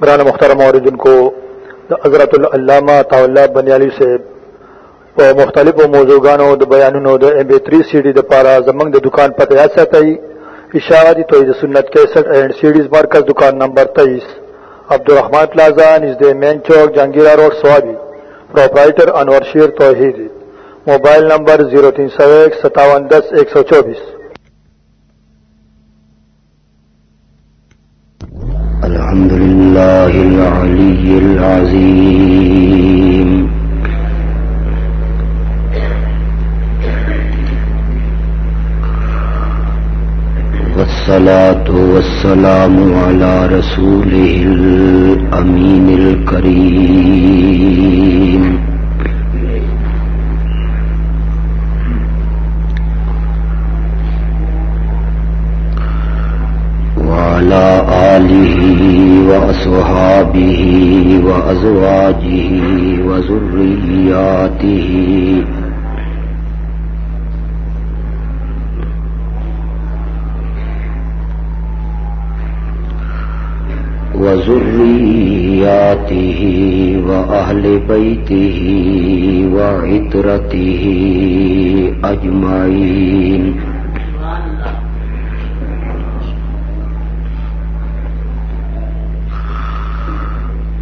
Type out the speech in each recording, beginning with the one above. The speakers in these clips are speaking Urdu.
برانا محترم اور جن کو حضرت علامہ طا بنیالی سے مختلف موضوع گانوں بیان M P three C D پارا زمنگ دکان پر ریاست اشاعتی توحید سنت کیسٹ اینڈ سیڈیز مرکز دکان نمبر تیئیس Abdul Rahman plaza نژد main Chowk, Jahangira road, Swabi. Proprietor Anwar Sher Tauheed. Mobile number zero تین سو ایک ستاون دس ایک سو چوبیس الحمد لله العلي العظيم. والصلاة والسلام على رسوله الأمين الكريم وعلى آله وأصحابه وأزواجه وذرياته وذرياته وأهل بيته وعترته أجمعين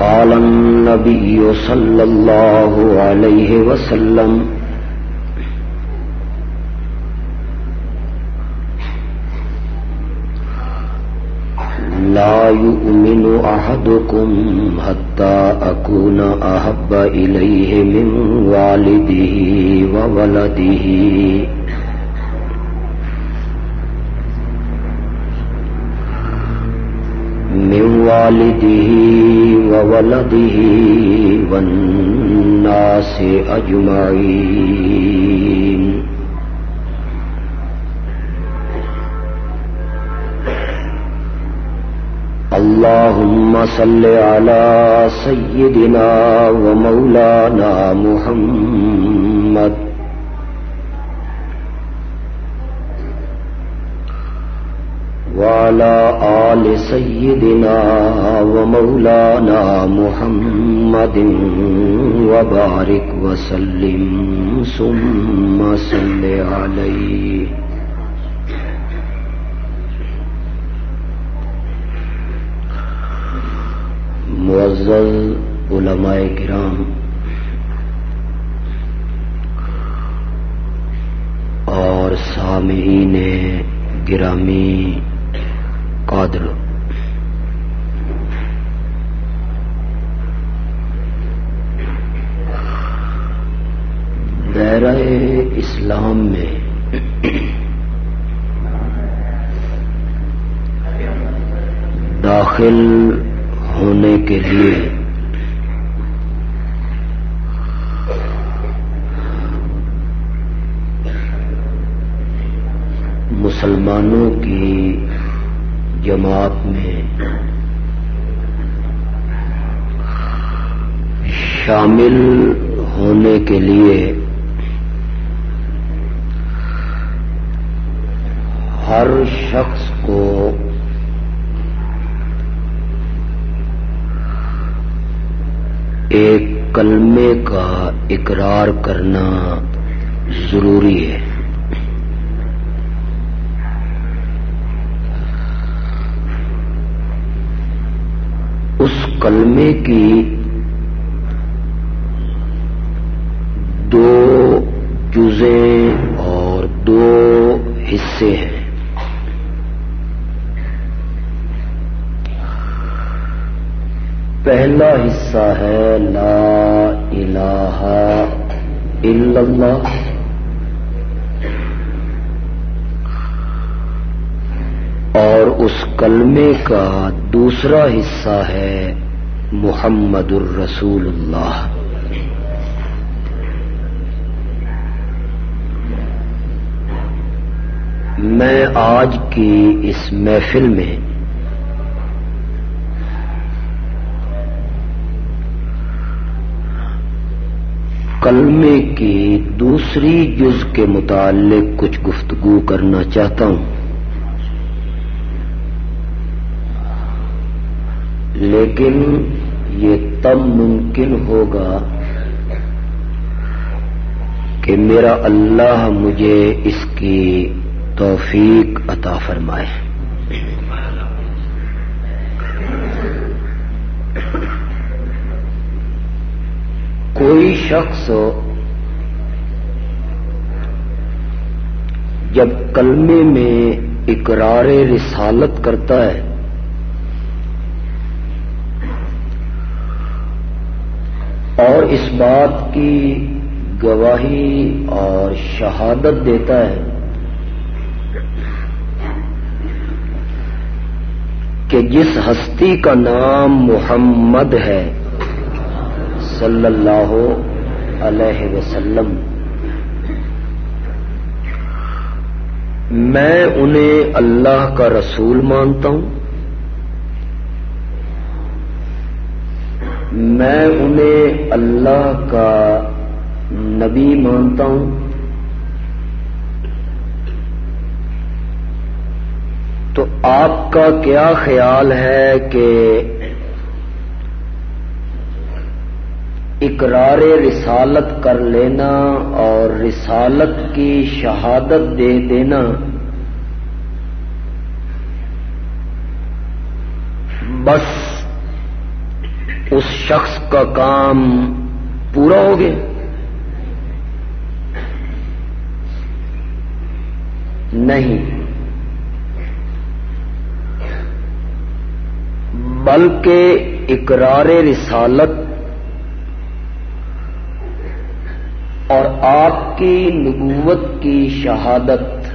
قال النبي صلى الله عليه وسلم لا يؤمن أحدكم حتى أكون أحب إليه من والده وولده من والده وولده والناس أجمعين. اللهم صل على سيدنا ومولانا محمد وعلى آل سيدنا ومولانا محمد وبارك وسلم. ثم صل عليه. معزز علماء کرام، اور سامعین گرامی قادر۔ دائرہ اسلام میں داخل ہونے کے لیے مسلمانوں کی جماعت میں شامل ہونے کے لیے ہر شخص کو ایک کلمے کا اقرار کرنا ضروری ہے۔ اس کلمے کی دو جزے اور دو حصے ہیں۔ پہلا حصہ ہے لا الہ الا اللہ۔ اور اس کلمے کا دوسرا حصہ ہے محمد الرسول اللہ۔ میں آج کی اس محفل میں کلمے کی دوسری جز کے متعلق کچھ گفتگو کرنا چاہتا ہوں۔ لیکن یہ تب ممکن ہوگا کہ میرا اللہ مجھے اس کی توفیق عطا فرمائے۔ کوئی شخص جب کلمے میں اقرار رسالت کرتا ہے اور اس بات کی گواہی اور شہادت دیتا ہے کہ جس ہستی کا نام محمد ہے، صلی اللہ علیہ وسلم، میں انہیں اللہ کا رسول مانتا ہوں۔ میں انہیں اللہ کا نبی مانتا ہوں۔ تو آپ کا کیا خیال ہے کہ اقرار رسالت کر لینا اور رسالت کی شہادت دے دینا بس اس شخص کا کام پورا ہو گیا۔ نہیں۔ بلکہ اقرار رسالت اور آپ کی نبوت کی شہادت۔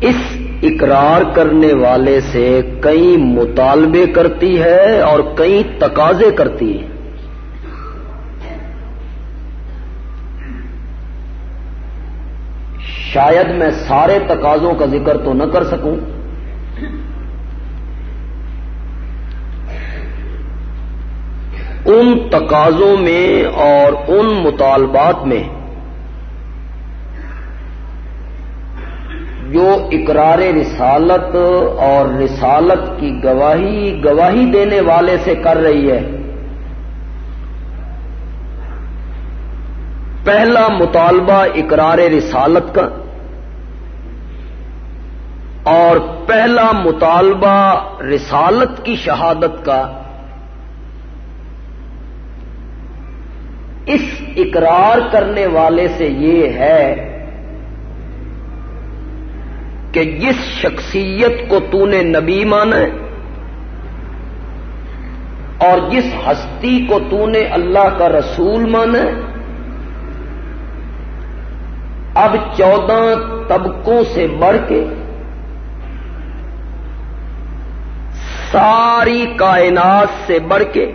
اس اقرار کرنے والے سے کئی مطالبے کرتی ہے اور کئی تقاضے کرتی ہے۔ شاید میں سارے تقاضوں کا ذکر تو نہ کر سکوں۔ ان تقاضوں میں اور ان مطالبات میں جو اقرار رسالت اور رسالت کی گواہی گواہی دینے والے سے کر رہی ہے۔ پہلا مطالبہ اقرار رسالت کا اور پہلا مطالبہ رسالت کی شہادت کا۔ اس اقرار کرنے والے سے یہ ہے کہ جس شخصیت کو تو نے نبی مانا ہے اور جس ہستی کو تو نے اللہ کا رسول مانا ہے، اب چودہ طبقوں سے بڑھ کے ساری کائنات سے بڑھ کے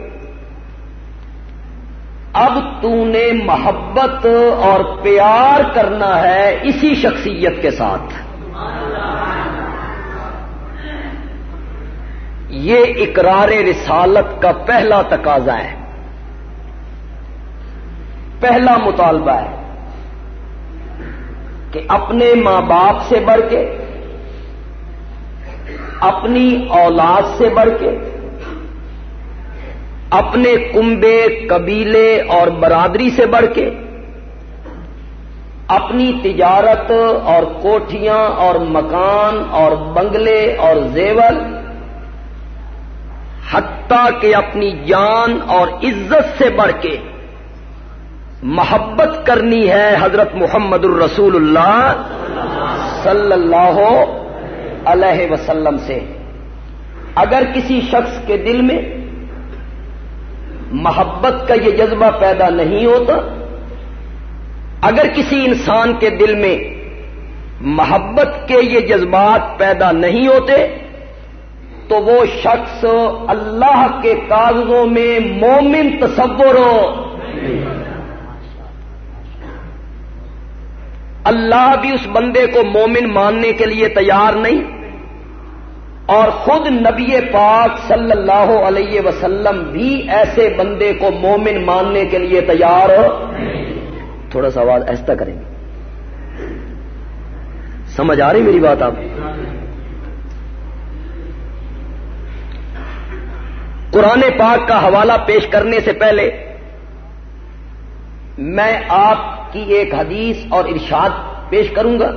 اب تو نے محبت اور پیار کرنا ہے اسی شخصیت کے ساتھ۔ یہ اقرار رسالت کا پہلا تقاضا ہے۔ پہلا مطالبہ ہے کہ اپنے ماں باپ سے بڑھ کے، اپنی اولاد سے بڑھ کے، اپنے کنبے، قبیلے اور برادری سے بڑھ کے، اپنی تجارت اور کوٹھیاں اور مکان اور بنگلے اور زیور حتیٰ کہ اپنی جان اور عزت سے بڑھ کے محبت کرنی ہے حضرت محمد الرسول اللہ صلی اللہ علیہ وسلم سے۔ اگر کسی شخص کے دل میں محبت کا یہ جذبہ پیدا نہیں ہوتا، اگر کسی انسان کے دل میں محبت کے یہ جذبات پیدا نہیں ہوتے تو وہ شخص اللہ کے کاغذوں میں مومن تصور ہو۔ اللہ بھی اس بندے کو مومن ماننے کے لیے تیار نہیں۔ اور خود نبی پاک صلی اللہ علیہ وسلم بھی ایسے بندے کو مومن ماننے کے لیے تیار ہو۔ تھوڑا سا آواز ایسا کریں گے۔ سمجھ آ رہی میری بات آپ؟ قرآن پاک کا حوالہ پیش کرنے سے پہلے میں آپ کی ایک حدیث اور ارشاد پیش کروں گا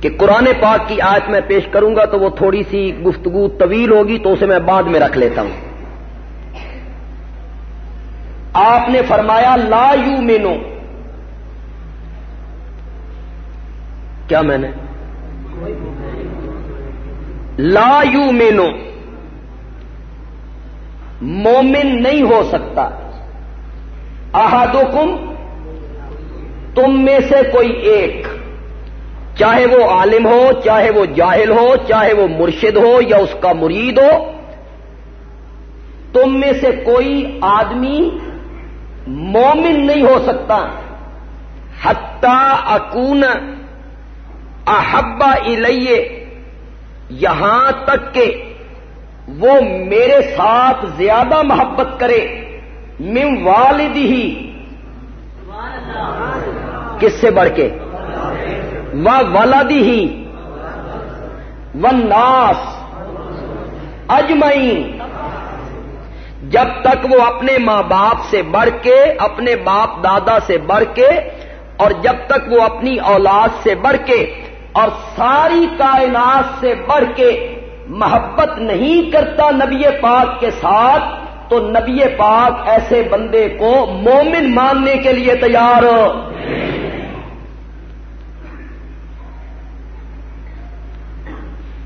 کہ قرآن پاک کی آیت میں پیش کروں گا تو وہ تھوڑی سی گفتگو طویل ہوگی تو اسے میں بعد میں رکھ لیتا ہوں۔ آپ نے فرمایا، لا یو مینو کیا میں نے؟ لا یو مینو مومن نہیں ہو سکتا۔ احدکم، تم میں سے کوئی ایک۔ چاہے وہ عالم ہو، چاہے وہ جاہل ہو، چاہے وہ مرشد ہو یا اس کا مرید ہو، تم میں سے کوئی آدمی مومن نہیں ہو سکتا۔ حتی اکون احبا الیہ، یہاں تک کہ وہ میرے ساتھ زیادہ محبت کرے، من والد ہی کس سے بڑھ کے؟ و ولادی ہی و ناس اجمعین۔ جب تک وہ اپنے ماں باپ سے بڑھ کے، اپنے باپ دادا سے بڑھ کے، اور جب تک وہ اپنی اولاد سے بڑھ کے، اور ساری کائنات سے بڑھ کے محبت نہیں کرتا نبی پاک کے ساتھ، تو نبی پاک ایسے بندے کو مومن ماننے کے لیے تیار۔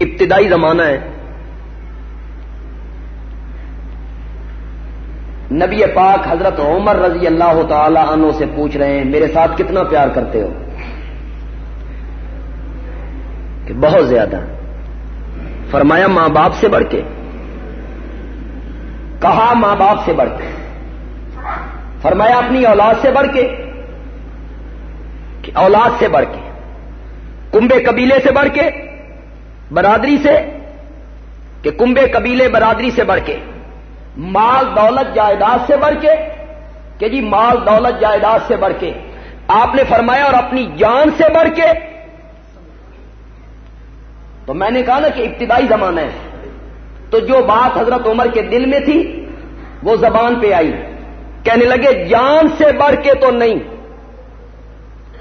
ابتدائی زمانہ ہے۔ نبی پاک حضرت عمر رضی اللہ تعالی عنہ سے پوچھ رہے ہیں، میرے ساتھ کتنا پیار کرتے ہو؟ کہ بہت زیادہ۔ فرمایا ماں باپ سے بڑھ کے۔ کہا ماں باپ سے بڑھ کے۔ فرمایا اپنی اولاد سے بڑھ کے۔ اولاد سے بڑھ کے۔ کنبے قبیلے سے بڑھ کے۔ برادری سے۔ کہ کنبے قبیلے برادری سے بڑھ کے۔ مال دولت جائیداد سے بڑھ کے۔ کہ جی مال دولت جائیداد سے بڑھ کے۔ آپ نے فرمایا اور اپنی جان سے بڑھ کے۔ تو میں نے کہا نا کہ ابتدائی زمانہ ہے۔ تو جو بات حضرت عمر کے دل میں تھی، وہ زبان پہ آئی۔ کہنے لگے، جان سے بڑھ کے تو نہیں۔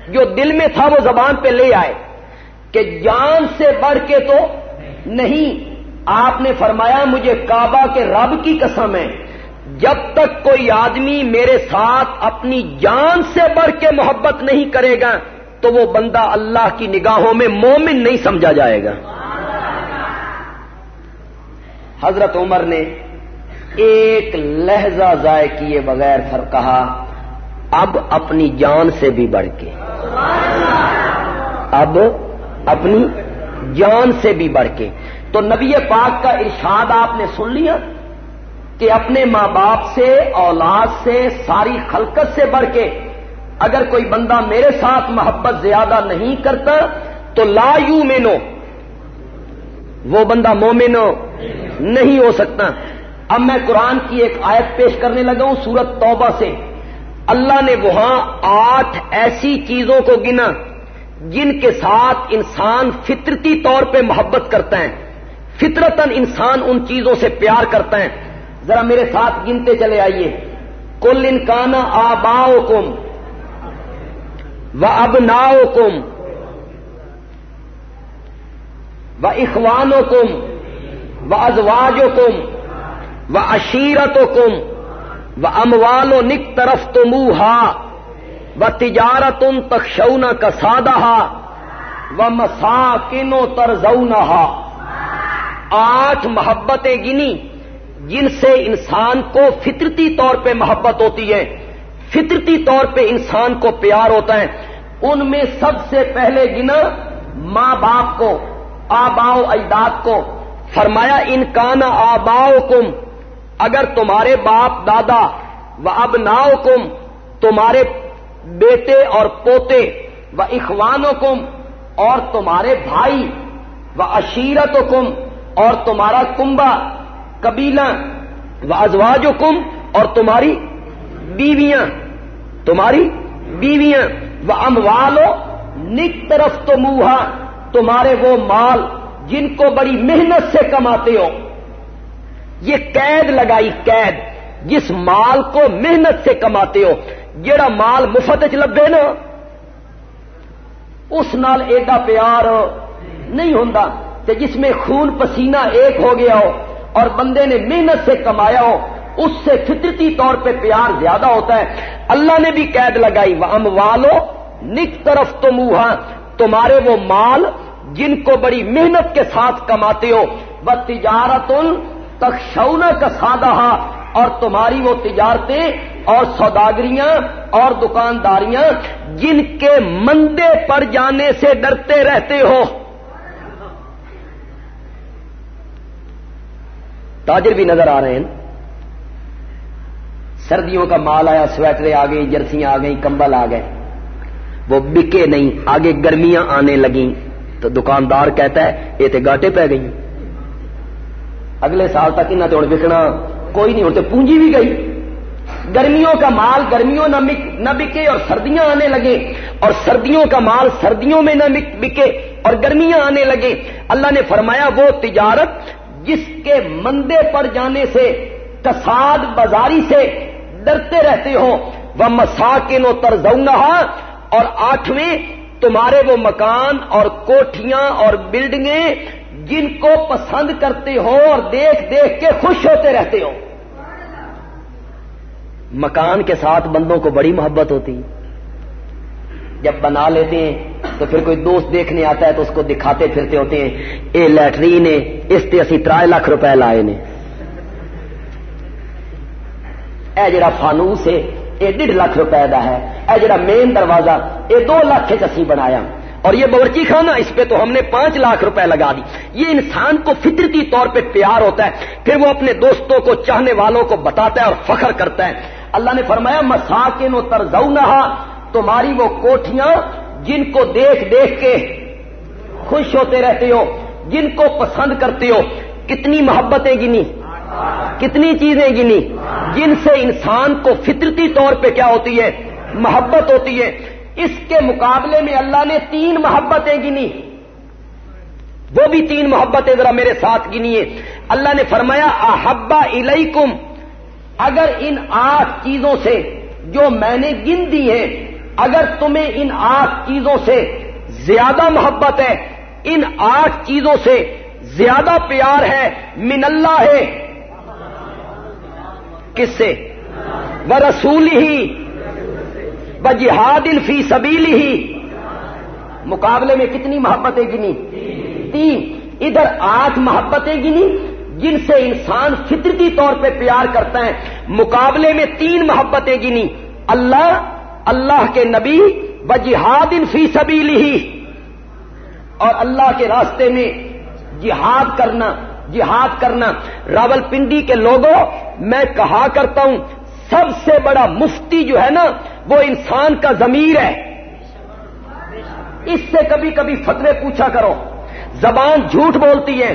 جو دل میں تھا، وہ زبان پہ لے آئے۔ کہ جان سے بڑھ کے تو نہیں۔ آپ نے فرمایا، مجھے کعبہ کے رب کی قسم ہے۔ جب تک کوئی آدمی میرے ساتھ اپنی جان سے بڑھ کے محبت نہیں کرے گا، تو وہ بندہ اللہ کی نگاہوں میں مومن نہیں سمجھا جائے گا۔ حضرت عمر نے ایک لہجہ ضائع کیے بغیر پھر کہا، اب اپنی جان سے بھی بڑھ کے۔ اب اپنی جان سے بھی بڑھ کے۔ تو نبی پاک کا ارشاد آپ نے سن لیا کہ اپنے ماں باپ سے، اولاد سے، ساری خلقت سے بڑھ کے اگر کوئی بندہ میرے ساتھ محبت زیادہ نہیں کرتا تو لا یو مینو وہ بندہ مومنو نہیں ہو سکتا۔ اب میں قرآن کی ایک آیت پیش کرنے لگا ہوں، سورت توبہ سے۔ اللہ نے وہاں آٹھ ایسی چیزوں کو گنا جن کے ساتھ انسان فطرتی طور پہ محبت کرتا ہے۔ فطرتن انسان ان چیزوں سے پیار کرتا ہے۔ ذرا میرے ساتھ گنتے چلے آئیے۔ کل انکان آباؤ کم و اب ناؤ کم و اخوانوں کم و ازواج کم و اشیرت کم و اموال و نک طرف تو منہ و تجارت ان تخشونا کا سادہ و مساکن و ترزونہ آٹھ محبتیں گنی جن سے انسان کو فطرتی طور پہ محبت ہوتی ہے۔ فطرتی طور پہ انسان کو پیار ہوتا ہے۔ ان میں سب سے پہلے گنا ماں باپ کو، آباؤ اجداد کو۔ فرمایا، ان کان آباؤ اگر تمہارے باپ دادا و اب کم تمہارے بیٹے اور پوتے و اخوانوں کم اور تمہارے بھائی و اشیرت کم اور تمہارا کنبا قبیلہ و ازواج کم اور تمہاری بیویاں تمہاری بیویاں و اموالو نک طرف تو تمہارے وہ مال جن کو بڑی محنت سے کماتے ہو، یہ قید لگائی قید، جس مال کو محنت سے کماتے ہو جڑا مال مفت چ لبے نا، اس نال ایڈا پیار نہیں ہوں جس میں خون پسینہ ایک ہو گیا ہو اور بندے نے محنت سے کمایا ہو، اس سے فطرتی طور پہ پیار زیادہ ہوتا ہے۔ اللہ نے بھی قید لگائی وہ ام والو نک طرف تو تمہارے وہ مال جن کو بڑی محنت کے ساتھ کماتے ہو وہ تجارت تک کا سادہ اور تمہاری وہ تجارتیں اور سوداگریاں اور دکانداریاں جن کے مندے پر جانے سے ڈرتے رہتے ہو۔ تاجر بھی نظر آ رہے ہیں۔ سردیوں کا مال آیا، سویٹریں آ گئی جرسیاں آ گئی کمبل آ گئے۔ وہ بکے نہیں، آگے گرمیاں آنے لگیں۔ تو دکاندار کہتا ہے، یہ تو گاٹے پہ گئی. اگلے سال تک انہیں تو بکنا کوئی نہیں ہوتے پونجی بھی گئی۔ گرمیوں کا مال گرمیوں نہ بکے اور سردیاں آنے لگے۔ اور سردیوں کا مال سردیوں میں نہ بکے اور گرمیاں آنے لگے۔ اللہ نے فرمایا، وہ تجارت جس کے مندے پر جانے سے کساد بازاری سے ڈرتے رہتے ہو وہ مساکن و ترزونگا اور آٹھویں تمہارے وہ مکان اور کوٹھیاں اور بلڈنگیں جن کو پسند کرتے ہو اور دیکھ دیکھ کے خوش ہوتے رہتے ہو۔ مکان کے ساتھ بندوں کو بڑی محبت ہوتی۔ جب بنا لیتے ہیں تو پھر کوئی دوست دیکھنے آتا ہے تو اس کو دکھاتے پھرتے ہوتے ہیں۔ اے لیٹرین، اس سے اسی ترائے لاکھ روپے لائے نے۔ اے جڑا فانوس ہے یہ ڈیڑھ لاکھ روپے کا ہے۔ اے جڑا مین دروازہ، یہ دو لاکھ چی بنایا۔ اور یہ باورچی خانہ، اس پہ تو ہم نے پانچ لاکھ روپے لگا دی۔ یہ انسان کو فطرتی طور پہ پیار ہوتا ہے، پھر وہ اپنے دوستوں کو، چاہنے والوں کو بتاتا ہے اور فخر کرتا ہے۔ اللہ نے فرمایا، مساکن و ترزو تمہاری وہ کوٹیاں جن کو دیکھ دیکھ کے خوش ہوتے رہتے ہو، جن کو پسند کرتے ہو۔ کتنی محبتیں گنی۔ کتنی چیزیں گنی، جن سے انسان کو فطرتی طور پہ کیا ہوتی ہے؟ محبت ہوتی ہے۔ اس کے مقابلے میں اللہ نے تین محبتیں گنی۔ وہ بھی تین محبتیں ذرا میرے ساتھ گنی ہے اللہ نے فرمایا، احبا الیکم۔ اگر ان آٹھ چیزوں سے جو میں نے گن دی ہے اگر تمہیں ان آٹھ چیزوں سے زیادہ محبت ہے، ان آٹھ چیزوں سے زیادہ پیار ہے، من اللہ ہے کس سے؟ وہ رسول ہی جہاد فی سبیلی ہی۔ مقابلے میں کتنی محبتیں گنی؟ تین۔ ادھر آٹھ محبتیں گنی، جن سے انسان فطرتی طور پہ پیار کرتا ہے۔ مقابلے میں تین محبتیں گنی، اللہ اللہ کے نبی، و جہاد فی سبیلی ہی۔ اور اللہ کے راستے میں جہاد کرنا۔ جہاد کرنا راول پنڈی کے لوگوں، میں کہا کرتا ہوں، سب سے بڑا مفتی جو ہے نا، وہ انسان کا ضمیر ہے۔ اس سے کبھی کبھی فتوے پوچھا کرو۔ زبان جھوٹ بولتی ہے۔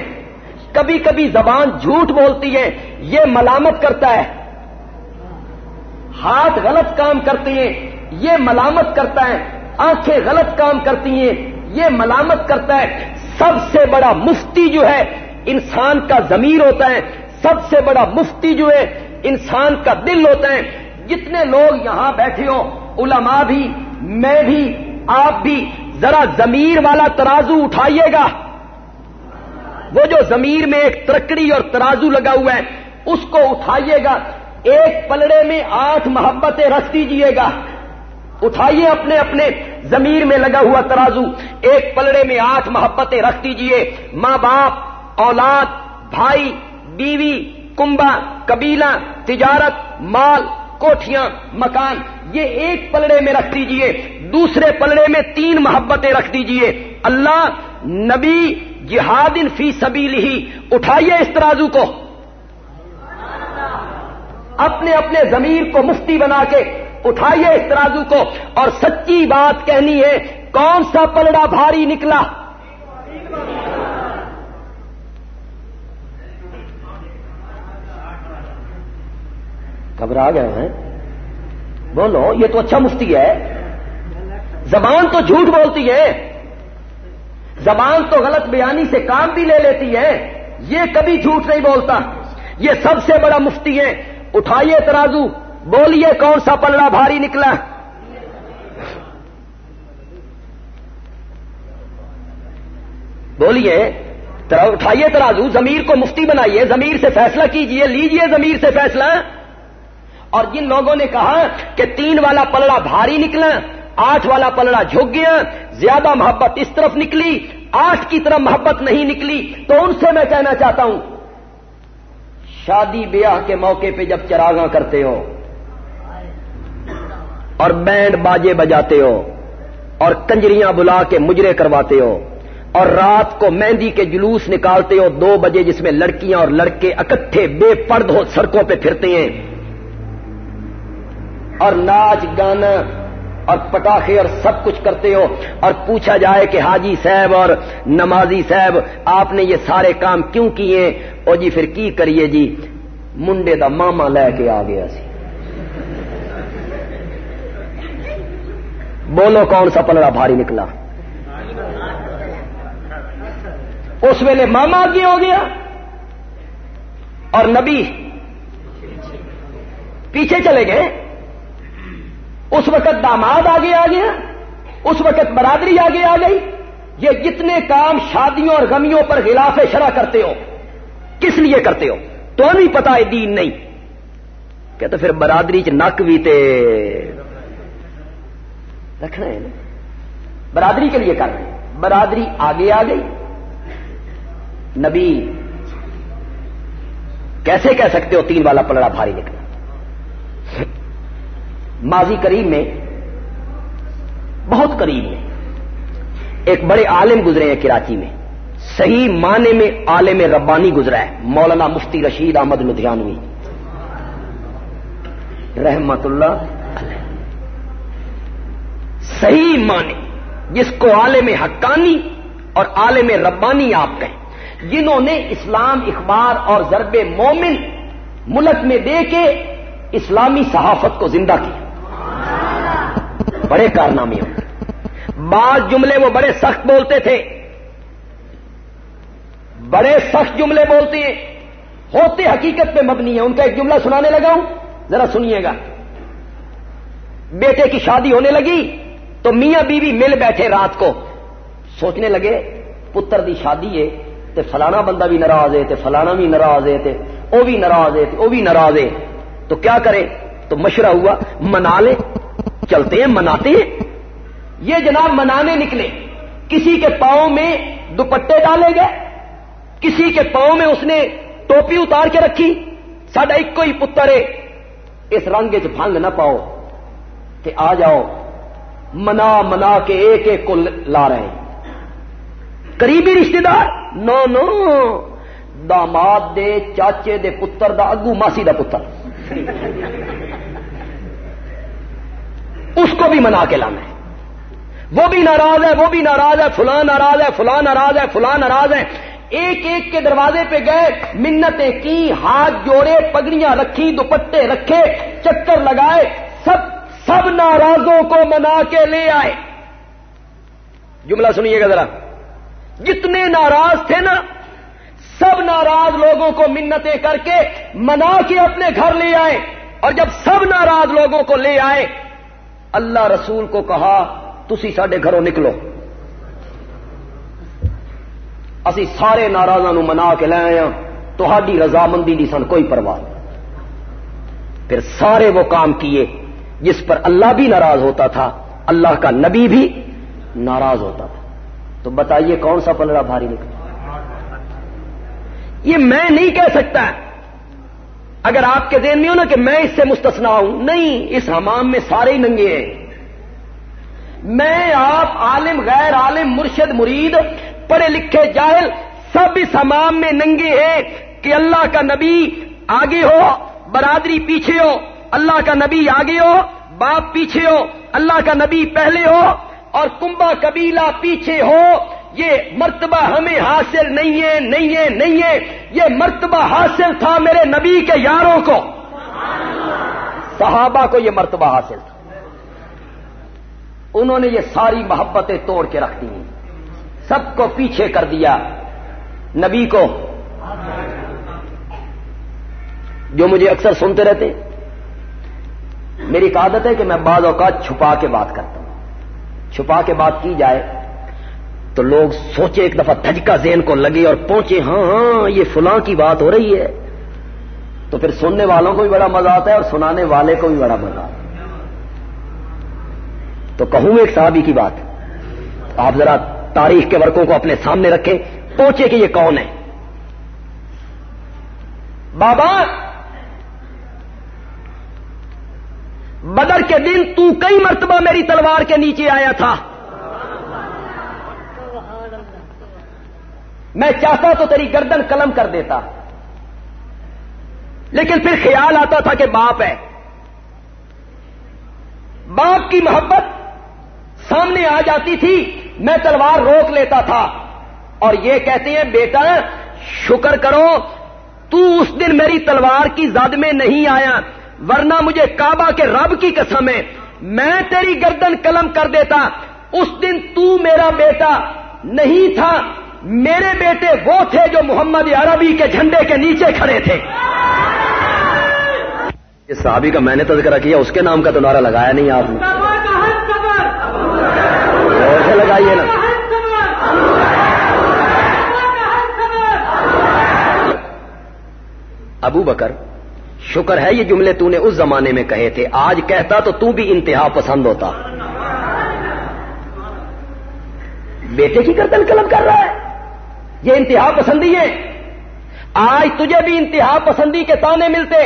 کبھی کبھی زبان جھوٹ بولتی ہے۔ یہ ملامت کرتا ہے۔ ہاتھ غلط کام کرتے ہیں۔ یہ ملامت کرتا ہے۔ آنکھیں غلط کام کرتی ہیں۔ یہ ملامت کرتا ہے۔ سب سے بڑا مفتی جو ہے انسان کا ضمیر ہوتا ہے، سب سے بڑا مفتی جو ہے، انسان کا دل ہوتا ہے۔ جتنے لوگ یہاں بیٹھے ہو علماء بھی، میں بھی، آپ بھی، ذرا ضمیر والا ترازو اٹھائیے گا۔ وہ جو ضمیر میں ایک ترکڑی اور ترازو لگا ہوا ہے، اس کو اٹھائیے گا۔ ایک پلڑے میں آٹھ محبتیں رکھ دیجیے گا۔ اٹھائیے اپنے اپنے ضمیر میں لگا ہوا ترازو۔ ایک پلڑے میں آٹھ محبتیں رکھ دیجیے ماں باپ اولاد، بھائی، بیوی کنبا قبیلہ، تجارت، مال، کوٹھیاں، مکان، یہ ایک پلڑے میں رکھ دیجیے دوسرے پلڑے میں تین محبتیں رکھ دیجیے اللہ نبی جہاد ان فی سبیل ہی اٹھائیے اس ترازو کو۔ اپنے اپنے ضمیر کو مفتی بنا کے اٹھائیے اس ترازو کو۔ اور سچی بات کہنی ہے، کون سا پلڑا بھاری نکلا؟ گھبرا گئے ہیں۔ بولو، یہ تو اچھا مفتی ہے۔ زبان تو جھوٹ بولتی ہے۔ زبان تو غلط بیانی سے کام بھی لے لیتی ہے۔ یہ کبھی جھوٹ نہیں بولتا۔ یہ سب سے بڑا مفتی ہے۔ اٹھائیے ترازو، بولیے کون سا پلڑا بھاری نکلا۔ بولیے اٹھائیے ترازو زمیر کو مفتی بنائیے۔ زمیر سے فیصلہ کیجیے، لیجیے زمیر سے فیصلہ۔ اور جن لوگوں نے کہا کہ تین والا پلڑا بھاری نکلا، آٹھ والا پلڑا جھک گیا، زیادہ محبت اس طرف نکلی، آٹھ کی طرف محبت نہیں نکلی، تو ان سے میں کہنا چاہتا ہوں، شادی بیاہ کے موقع پہ جب چراغاں کرتے ہو اور بینڈ باجے بجاتے ہو اور کنجریاں بلا کے مجرے کرواتے ہو اور رات کو مہندی کے جلوس نکالتے ہو، دو بجے جس میں لڑکیاں اور لڑکے اکٹھے بے پرد ہو سڑکوں پہ پھرتے ہیں اور ناچ گانا اور پٹاخے اور سب کچھ کرتے ہو اور پوچھا جائے کہ حاجی صاحب اور نمازی صاحب، آپ نے یہ سارے کام کیوں کیے؟ اور جی پھر کی کریے جی؟ منڈے دا ماما لے کے آ گیا سی۔ بولو کون سا پلڑا بھاری نکلا؟ اس ویلے ماما آگے ہو گیا۔ اور نبی پیچھے چلے گئے۔ اس وقت داماد آگے آ گیا، اس وقت برادری آگے آ گئی۔ یہ جتنے کام شادیوں اور غمیوں پر خلاف شرح کرتے ہو، کس لیے کرتے ہو؟ تو نہیں پتا ہے دین نہیں۔ کہ تو پھر برادری چ نک بھی تے رکھنا ہے نا۔ برادری کے لیے کر رہے ہیں۔ برادری آگے آ گئی۔ نبی کیسے کہہ سکتے ہو تین والا پلڑا بھاری نکلا؟ ماضی قریب میں بہت قریب میں ایک بڑے عالم گزرے ہیں کراچی میں۔ صحیح معنی میں عالم ربانی گزرا ہے۔ مولانا مفتی رشید احمد لدھیانوی۔ رحمت اللہ صحیح معنی، جس کو عالم حقانی اور عالم ربانی آپ کہیں۔ جنہوں نے اسلام، اخبار اور ضرب مومن ملک میں دے کے اسلامی صحافت کو زندہ کیا۔ بڑے کارنامے بعض جملے وہ بڑے سخت بولتے تھے۔ بڑے سخت جملے بولتے ہیں۔ ہوتے حقیقت پہ مبنی ہے ان کا ایک جملہ سنانے لگا ہوں۔ ذرا سنیے گا۔ بیٹے کی شادی ہونے لگی تو میاں بیوی مل بیٹھے رات کو۔ سوچنے لگے، پتر دی شادی ہے تے فلانا بندہ بھی ناراض ہے تے فلانا بھی ناراض ہے تے وہ بھی ناراض ہے وہ بھی ناراض ہے۔ تو کیا کرے؟ تو مشورہ ہوا، منا لے۔ چلتے ہیں، مناتے ہیں۔ یہ جناب منانے نکلے۔ کسی کے پاؤں میں دوپٹے ڈالے گئے۔ کسی کے پاؤں میں اس نے ٹوپی اتار کے رکھی۔ ساڈا ایک کوئی پتر ہے۔ اس رنگ چنگ نہ پاؤ۔ کہ آ جاؤ۔ منا منا کے ایک ایک کو لا رہے ہیں۔ قریبی رشتے دار نو نو۔ داماد دے، چاچے دے پتر دا، اگو ماسی دا پتر۔ اس کو بھی منا کے لانا ہے۔ وہ بھی ناراض ہے، وہ بھی ناراض ہے، فلاں ناراض ہے، فلاں ناراض ہے، فلاں ناراض ہے۔ ایک ایک کے دروازے پہ گئے، منتیں کی، ہاتھ جوڑے، پگڑیاں رکھی، دوپٹے رکھے، چکر لگائے، سب سب ناراضوں کو منا کے لے آئے۔ جملہ سنیے گا ذرا۔ جتنے ناراض تھے نا، سب ناراض لوگوں کو منتیں کر کے منا کے اپنے گھر لے آئے۔ اور جب سب ناراض لوگوں کو لے آئے اللہ رسول کو کہا، تسی سڈے گھروں نکلو۔ اسی سارے ناراضوں منا کے لے آئے ہاں۔ تھی رضامندی کی سن کوئی پرواہ پھر سارے وہ کام کیے جس پر اللہ بھی ناراض ہوتا تھا، اللہ کا نبی بھی ناراض ہوتا تھا۔ تو بتائیے کون سا پلڑا بھاری نکلا؟ یہ میں نہیں کہہ سکتا۔ اگر آپ کے ذہن میں ہو نا کہ میں اس سے مستثنا ہوں، نہیں، اس حمام میں سارے ہی ننگے ہیں۔ میں آپ عالم، غیر عالم، مرشد، مرید، پڑھے لکھے جاہل، سب اس حمام میں ننگے ہیں کہ اللہ کا نبی آگے ہو، برادری پیچھے ہو، اللہ کا نبی آگے ہو، باپ پیچھے ہو، اللہ کا نبی پہلے ہو، اور کمبا قبیلہ پیچھے ہو یہ مرتبہ ہمیں حاصل نہیں ہے نہیں ہے نہیں ہے۔ یہ مرتبہ حاصل تھا میرے نبی کے یاروں کو۔ صحابہ کو یہ مرتبہ حاصل تھا۔ انہوں نے یہ ساری محبتیں توڑ کے رکھ دی۔ سب کو پیچھے کر دیا نبی کو۔ جو مجھے اکثر سنتے رہتے۔ میری عادت ہے کہ میں بعض اوقات چھپا کے بات کرتا ہوں۔ چھپا کے بات کی جائے۔ تو لوگ سوچے ایک دفعہ تھجکا زین کو لگے اور پہنچے ہاں ہاں یہ فلاں کی بات ہو رہی ہے۔ تو پھر سننے والوں کو بھی بڑا مزہ آتا ہے اور سنانے والے کو بھی بڑا مزہ آتا ہے۔ تو کہوں ایک صحابی کی بات؟ آپ ذرا تاریخ کے ورکوں کو اپنے سامنے رکھیں پوچھے کہ یہ کون ہے؟ بابا، بدر کے دن تو کئی مرتبہ میری تلوار کے نیچے آیا تھا۔ میں چاہتا تو تیری گردن قلم کر دیتا۔ لیکن پھر خیال آتا تھا کہ باپ ہے۔ باپ کی محبت سامنے آ جاتی تھی۔ میں تلوار روک لیتا تھا۔ اور یہ کہتے ہیں، بیٹا، شکر کرو، تو اس دن میری تلوار کی زد میں نہیں آیا۔ ورنہ مجھے کعبہ کے رب کی قسم ہے۔ میں تیری گردن قلم کر دیتا۔ اس دن تو میرا بیٹا نہیں تھا۔ میرے بیٹے وہ تھے جو محمد عربی کے جھنڈے کے نیچے کھڑے تھے۔ اس صحابی کا میں نے تذکرہ کیا، اس کے نام کا تو نعرہ لگایا نہیں آپ نے۔ لگائیے نا۔ ابو بکر، شکر ہے یہ جملے تو نے اس زمانے میں کہے تھے، آج کہتا تو تو بھی انتہا پسند ہوتا۔ بیٹے کی گردن قلم کر رہا ہے۔ یہ انتہا پسندی ہے۔ آج تجھے بھی انتہا پسندی کے تانے ملتے۔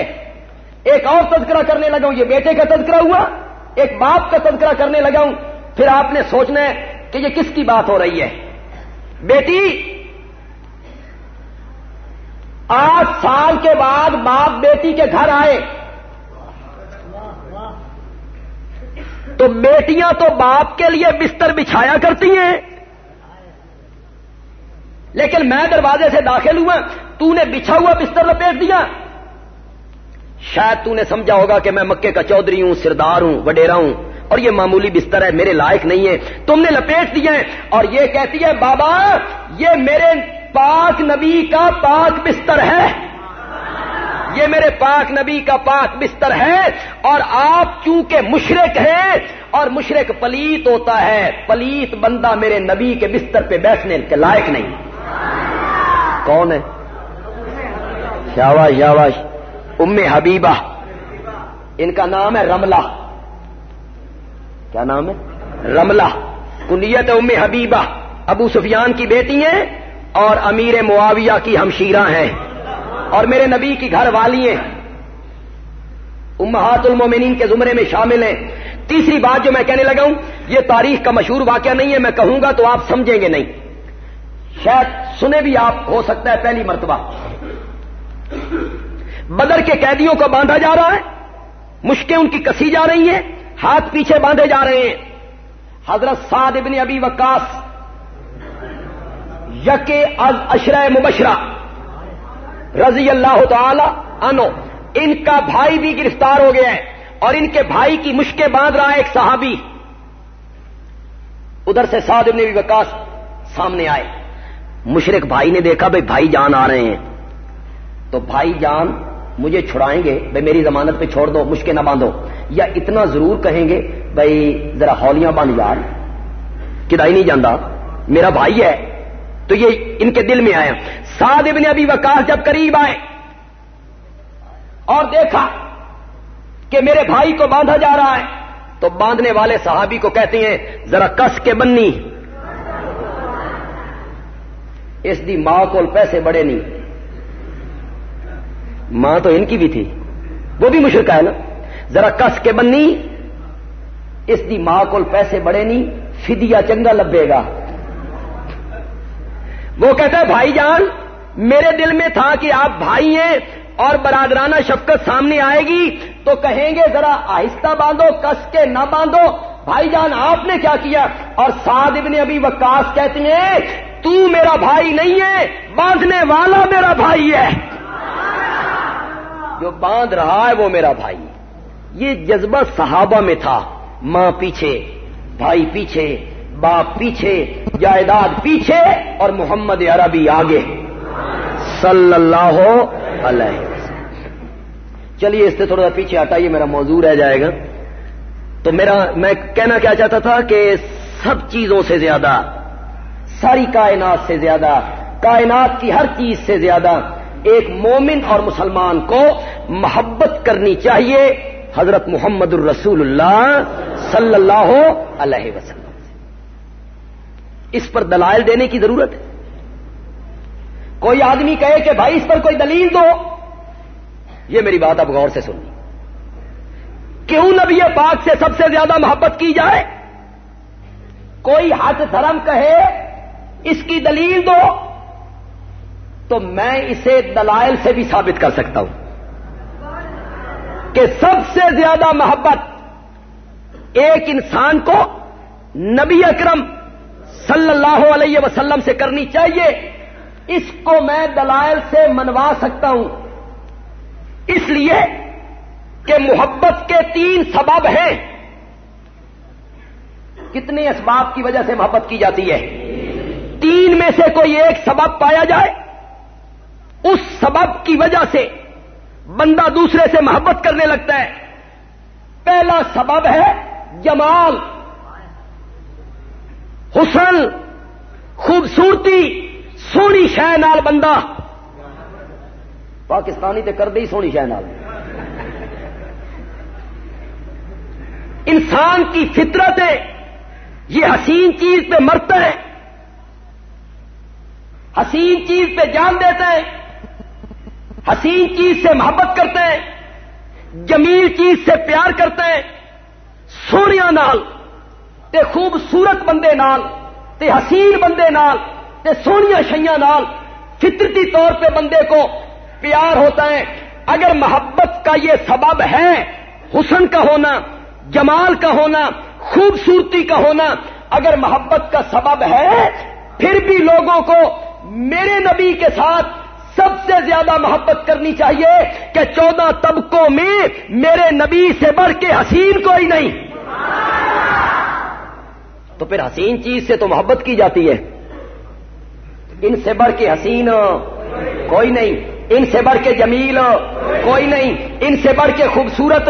ایک اور تذکرہ کرنے لگا ہوں، یہ بیٹے کا تذکرہ ہوا۔ ایک باپ کا تذکرہ کرنے لگا ہوں۔ پھر آپ نے سوچنا ہے کہ یہ کس کی بات ہو رہی ہے۔ بیٹی، آٹھ سال کے بعد باپ بیٹی کے گھر آئے۔ تو بیٹیاں تو باپ کے لیے بستر بچھایا کرتی ہیں۔ لیکن میں دروازے سے داخل ہوا تو نے بچھا ہوا بستر لپیٹ دیا۔ شاید تو نے سمجھا ہوگا کہ میں مکے کا چودھری ہوں، سردار ہوں وڈیرا ہوں، اور یہ معمولی بستر ہے، میرے لائق نہیں ہے۔ تم نے لپیٹ دیا ہے اور یہ کہتی ہے، بابا، یہ میرے پاک نبی کا پاک بستر ہے۔ یہ میرے پاک نبی کا پاک بستر ہے، اور آپ چونکہ مشرق ہیں، اور مشرق پلیت ہوتا ہے۔ پلیت بندہ میرے نبی کے بستر پہ بیٹھنے کے لائق نہیں۔ کون ہے؟ شاواش شاواش. ام حبیبہ. ان کا نام ہے رملہ. کیا نام ہے؟ رملہ. کنیت ام حبیبہ. ابو سفیان کی بیٹی ہیں اور امیر معاویہ کی ہمشیرہ ہیں. اور میرے نبی کی گھر والی ہیں. امہات المومنین کے زمرے میں شامل ہیں. تیسری بات جو میں کہنے لگا ہوں، یہ تاریخ کا مشہور واقعہ نہیں ہے، میں کہوں گا تو آپ سمجھیں گے نہیں. شاید سنے بھی آپ ہو سکتا ہے پہلی مرتبہ۔ بدر کے قیدیوں کو باندھا جا رہا ہے، مشکیں ان کی کسی جا رہی ہیں، ہاتھ پیچھے باندھے جا رہے ہیں۔ حضرت سعد ابن ابی وکاس یک از اشرہ مبشرہ رضی اللہ تعالی انو ان کا بھائی بھی گرفتار ہو گیا ہے اور ان کے بھائی کی مشکیں باندھ رہا ہے ایک صحابی۔ ادھر سے سعد ابن ابی وکاس سامنے آئے۔ مشرق بھائی نے دیکھا بھائی بھائی جان آ رہے ہیں۔ تو بھائی جان مجھے چھڑائیں گے، بھائی میری ضمانت پہ چھوڑ دو مشکل نہ باندھو۔ یا اتنا ضرور کہیں گے، بھائی ذرا ہولیاں باندھ یار۔ کدائی نہیں جانا میرا بھائی ہے۔ تو یہ ان کے دل میں آیا۔ سعد ابن ابھی وکاس جب قریب آئے اور دیکھا کہ میرے بھائی کو باندھا جا رہا ہے، تو باندھنے والے صحابی کو کہتے ہیں، ذرا کس کے بننی؟ اس دی ماں کو پیسے بڑے نہیں۔ ماں تو ان کی بھی تھی۔ وہ بھی مشرقہ ہے نا۔ ذرا کس کے بننی؟ اس دی ماں کو پیسے بڑے نہیں فدیا چنگا لبے گا۔ وہ کہتا ہے، بھائی جان، میرے دل میں تھا کہ آپ بھائی ہیں اور برادرانہ شفقت سامنے آئے گی تو کہیں گے، ذرا آہستہ باندھو، کس کے نہ باندھو۔ بھائی جان، آپ نے کیا کیا؟ اور سعد ابن ابھی وکاس کہتے ہیں، تو میرا بھائی نہیں ہے، باندھنے والا میرا بھائی ہے۔ جو باندھ رہا ہے، وہ میرا بھائی۔ یہ جذبہ صحابہ میں تھا، ماں پیچھے، بھائی پیچھے، باپ پیچھے، جائیداد پیچھے، اور محمد عربی آگے۔ صلی اللہ علیہ چلیے، اس سے تھوڑا سا پیچھے ہٹائیے، میرا موضوع رہ جائے گا۔ تو میرا میں کہنا کیا چاہتا تھا کہ سب چیزوں سے زیادہ، ساری کائنات سے زیادہ، کائنات کی ہر چیز سے زیادہ ایک مومن اور مسلمان کو محبت کرنی چاہیے حضرت محمد الرسول اللہ صلی اللہ علیہ وسلم اس پر دلائل دینے کی ضرورت ہے۔ کوئی آدمی کہے کہ بھائی اس پر کوئی دلیل دو، یہ میری بات اب غور سے سننی کیوں نبی پاک سے سب سے زیادہ محبت کی جائے؟ کوئی حد دھرم کہے، اس کی دلیل دو، تو میں اسے دلائل سے بھی ثابت کر سکتا ہوں کہ سب سے زیادہ محبت ایک انسان کو نبی اکرم صلی اللہ علیہ وسلم سے کرنی چاہیے۔ اس کو میں دلائل سے منوا سکتا ہوں۔ اس لیے کہ محبت کے تین سبب ہیں۔ کتنے اسباب کی وجہ سے محبت کی جاتی ہے؟ تین میں سے کوئی ایک سبب پایا جائے، اس سبب کی وجہ سے بندہ دوسرے سے محبت کرنے لگتا ہے۔ پہلا سبب ہے جمال، حسن، خوبصورتی، سونی شہ نال بندہ۔ پاکستانی تے کر دی سونی شہ نال۔ انسان کی فطرت ہے، یہ حسین چیز پہ مرتا ہے۔ حسین چیز پہ جان دیتا ہے۔ حسین چیز سے محبت کرتے ہیں جمیل چیز سے پیار کرتے ہیں سونیا نال، تے خوبصورت بندے نال، تے حسین بندے نال، تے سونیا شیاں نال فطرتی طور پہ بندے کو پیار ہوتا ہے۔ اگر محبت کا یہ سبب ہے، حسن کا ہونا جمال کا ہونا، خوبصورتی کا ہونا اگر محبت کا سبب ہے، پھر بھی لوگوں کو میرے نبی کے ساتھ سب سے زیادہ محبت کرنی چاہیے کہ چودہ طبقوں میں میرے نبی سے بڑھ کے حسین کوئی نہیں۔ تو پھر حسین چیز سے تو محبت کی جاتی ہے۔ ان سے بڑھ کے حسین کوئی نہیں۔ ان سے بڑھ کے جمیل کوئی نہیں، ان سے بڑھ کے خوبصورت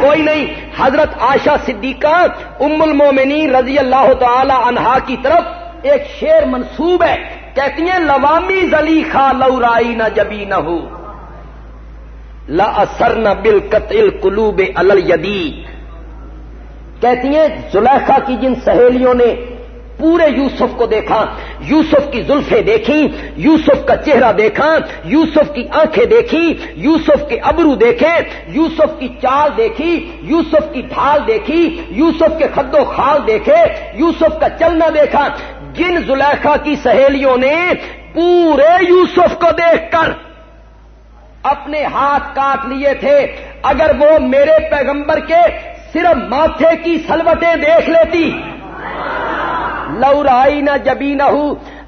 کوئی نہیں۔ حضرت آشا صدیقہ ام المومنین رضی اللہ تعالی عنہا کی طرف ایک شیر منصوب ہے، کہتی ہیں، لوامی زلی خا لورائی نہ جبی نہ ہو لا اثر نہ بل قتل کلوب الدی کہتی ہیں، زلیخا کی جن سہیلیوں نے پورے یوسف کو دیکھا، یوسف کی زلفیں دیکھی، یوسف کا چہرہ دیکھا، یوسف کی آنکھیں دیکھی، یوسف کے ابرو دیکھے، یوسف کی چال دیکھی، یوسف کی ڈھال دیکھی، یوسف کے خد و خال دیکھے، یوسف کا چلنا دیکھا۔ جن زلیخا کی سہیلیوں نے پورے یوسف کو دیکھ کر اپنے ہاتھ کاٹ لیے تھے۔ اگر وہ میرے پیغمبر کے صرف ماتھے کی سلوٹیں دیکھ لیتی۔ لورائی نہ جبی نہ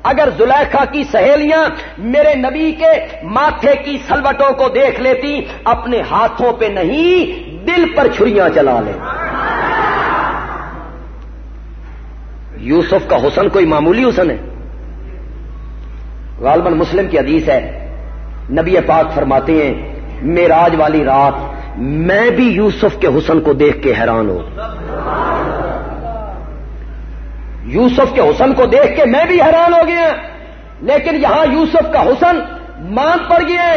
اگر زلیخا کی سہیلیاں میرے نبی کے ماتھے کی سلوٹوں کو دیکھ لیتی، اپنے ہاتھوں پہ نہیں، دل پر چھریاں چلا لیں یوسف کا حسن کوئی معمولی حسن ہے؟ غالباً مسلم کی حدیث ہے۔ نبی پاک فرماتے ہیں، میراج والی رات میں بھی یوسف کے حسن کو دیکھ کے حیران ہوں یوسف کے حسن کو دیکھ کے میں بھی حیران ہو گیا۔ لیکن یہاں یوسف کا حسن مان پڑ گیا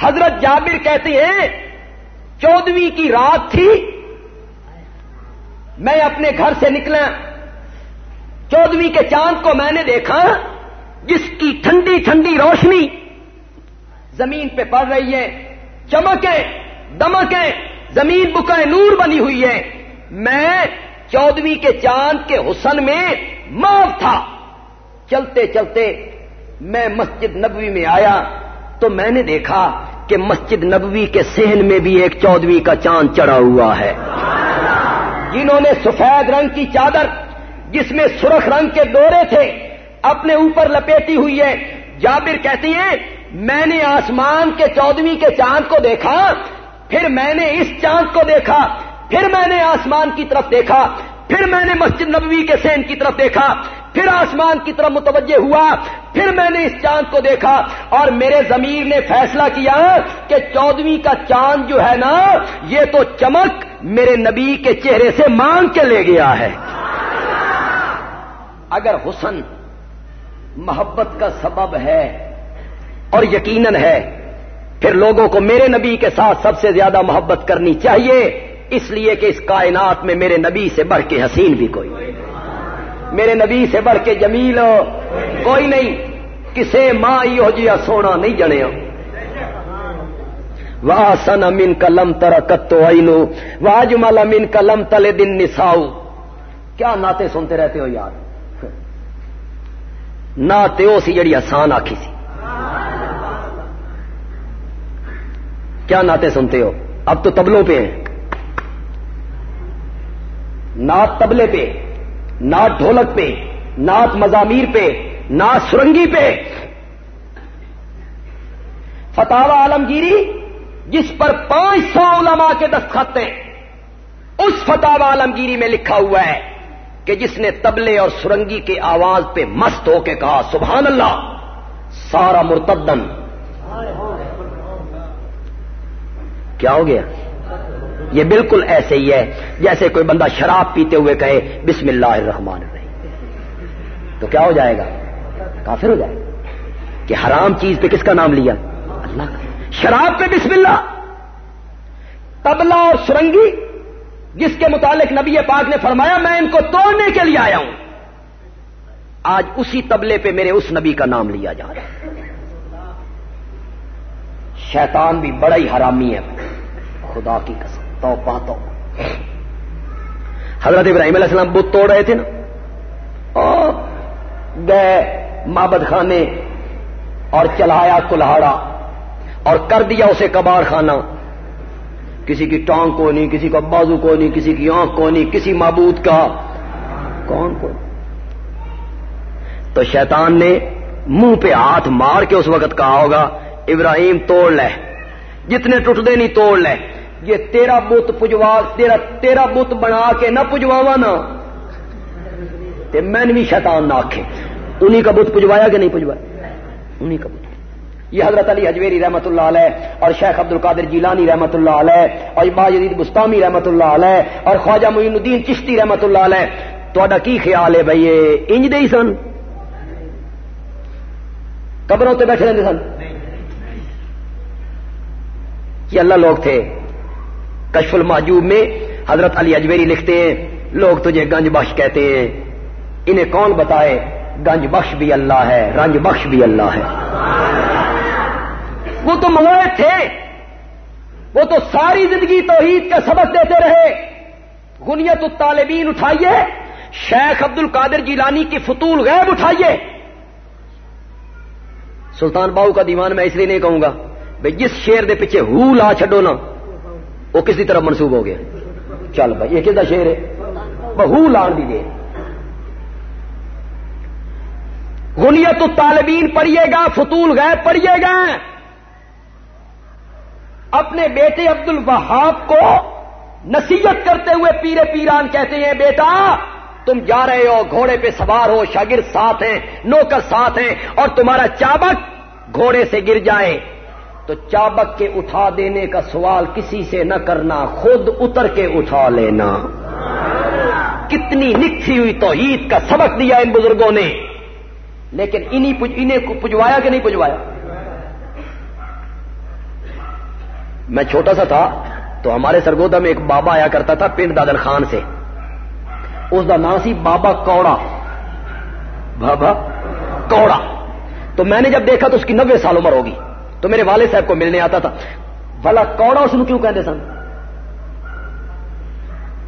حضرت جابر کہتے ہیں، چودویں کی رات تھی۔ میں اپنے گھر سے نکلا۔ چودویں کے چاند کو میں نے دیکھا، جس کی ٹھنڈی ٹھنڈی روشنی زمین پہ پڑ رہی ہے۔ چمکیں دمکیں زمین بکائے نور بنی ہوئی ہے۔ میں چودویں کے چاند کے حسن میں معاف تھا۔ چلتے چلتے میں مسجد نبوی میں آیا تو میں نے دیکھا کہ مسجد نبوی کے سہن میں بھی ایک چودویں کا چاند چڑھا ہوا ہے۔ جنہوں نے سفید رنگ کی چادر جس میں سرخ رنگ کے دورے تھے، اپنے اوپر لپیٹی ہوئی ہے۔ جابر کہتی ہیں، میں نے آسمان کے چودویں کے چاند کو دیکھا، پھر میں نے اس چاند کو دیکھا۔ پھر میں نے آسمان کی طرف دیکھا، پھر میں نے مسجد نبوی کے سین کی طرف دیکھا، پھر آسمان کی طرف متوجہ ہوا، پھر میں نے اس چاند کو دیکھا اور میرے ضمیر نے فیصلہ کیا کہ چودویں کا چاند جو ہے نا، یہ تو چمک میرے نبی کے چہرے سے مانگ کے لے گیا ہے۔ اگر حسن محبت کا سبب ہے اور یقیناً ہے، پھر لوگوں کو میرے نبی کے ساتھ سب سے زیادہ محبت کرنی چاہیے۔ اس لیے کہ اس کائنات میں میرے نبی سے بڑھ کے حسین بھی کوئی میرے نبی سے بڑھ کے جمیل کوئی نہیں۔ کسے ماں ہو جیا سونا نہیں جنے واہ سن امین کلم تر کتو اینو واج مل امین کلم تلے دن نساؤ کیا ناطے سنتے رہتے ہو یار؟ ناتے ہو سی جڑی آسان آخی سی۔ کیا ناطے سنتے ہو؟ اب تو تبلوں پہ ہیں۔ نعت تبلے پہ نعت ڈھولک پہ نعت مزامیر پہ نعت سرنگی پہ۔ فتح عالمگیری جس پر پانچ سو علماء کے دستخط ہیں، اس فتح عالمگیری میں لکھا ہوا ہے کہ جس نے تبلے اور سرنگی کے آواز پہ مست ہو کے کہا، سبحان اللہ، سارا مرتدن۔ کیا ہو گیا؟ یہ بالکل ایسے ہی ہے جیسے کوئی بندہ شراب پیتے ہوئے کہے، بسم اللہ الرحمن الرحیم۔ تو کیا ہو جائے گا؟ کافر ہو جائے گا۔ کہ حرام چیز پہ کس کا نام لیا؟ اللہ کا۔ شراب پہ بسم اللہ۔ تبلا اور سرنگی، جس کے متعلق نبی پاک نے فرمایا، میں ان کو توڑنے کے لیے آیا ہوں۔ آج اسی تبلے پہ میرے اس نبی کا نام لیا جا رہا ہے۔ شیطان بھی بڑا ہی حرامی ہے۔ خدا کی قسم۔ تو پاتو حضرت ابراہیم علیہ السلام بت توڑ رہے تھے نا؟ گئے مابد خانے اور چلایا کلاڑا اور کر دیا اسے کباڑ خانہ۔ کسی کی ٹانگ کو نہیں، کسی کا بازو کو نہیں، کسی کی آنکھ کو نہیں، کسی معبود کا کون کو تو شیطان نے منہ پہ ہاتھ مار کے اس وقت کہا ہوگا، ابراہیم توڑ لے، جتنے ٹوٹ دے نہیں توڑ لے۔ یہ تیرا بت پجوا تیرا تیرا بت بنا کے نہ پجواوا نا میں بھی شیطان نہ آخے انہیں کا بت پجوایا کہ نہیں پجوایا؟ انہیں کا بت۔ یہ حضرت علی حجویری رحمت اللہ علیہ اور شیخ عبد القادر جیلانی رحمت اللہ علیہ اور باجدید بستانی رحمت اللہ علیہ اور خواجہ معین الدین چشتی رحمت اللہ علیہ تو کی خیال ہے بھائی یہ انج دے سن؟ قبروں تے بیٹھے رہتے سن؟ یہ اللہ لوگ تھے۔ کشف الماجوب میں حضرت علی اجمیری لکھتے ہیں، لوگ تجھے گنج بخش کہتے ہیں۔ انہیں کون بتائے؟ گنج بخش بھی اللہ ہے، رنج بخش بھی اللہ ہے۔ وہ تو منگوائے تھے۔ وہ تو ساری زندگی توحید کا سبق دیتے رہے۔ گنیت الطالبین اٹھائیے، شیخ عبد القادر جیلانی کی فتول غیب اٹھائیے۔ سلطان باؤ کا دیوان میں اس لیے نہیں کہوں گا بھائی جس شیر دے پیچھے ہو لا چڈو نا۔ وہ کسی طرح منسوب ہو گیا چل بھائی، یہ کس شیر ہے؟ بہو لان دیجیے غنیت الطالبین پڑھیے گا فتول غیب پڑھیے گا۔ اپنے بیٹے عبد الوہاب کو نصیحت کرتے ہوئے پیرے پیران کہتے ہیں، بیٹا، تم جا رہے ہو، گھوڑے پہ سوار ہو، شاگرد ساتھ ہیں، نوکر ساتھ ہیں، اور تمہارا چابک گھوڑے سے گر جائے۔ تو چابک کے اٹھا دینے کا سوال کسی سے نہ کرنا، خود اتر کے اٹھا لینا۔ کتنی نکھی ہوئی توحید کا سبق دیا ان بزرگوں نے۔ لیکن انہیں کو پجوایا کہ نہیں پجوایا؟ میں چھوٹا سا تھا تو ہمارے سرگودا میں ایک بابا آیا کرتا تھا پنڈ دادر خان سے۔ اس کا نام سی بابا کوڑا۔ بابا کوڑا۔ تو میں نے جب دیکھا تو اس کی نبے سال عمر ہوگی۔ تو میرے والد صاحب کو ملنے آتا تھا۔ بلا کوڑا اس کیوں کہتے سن؟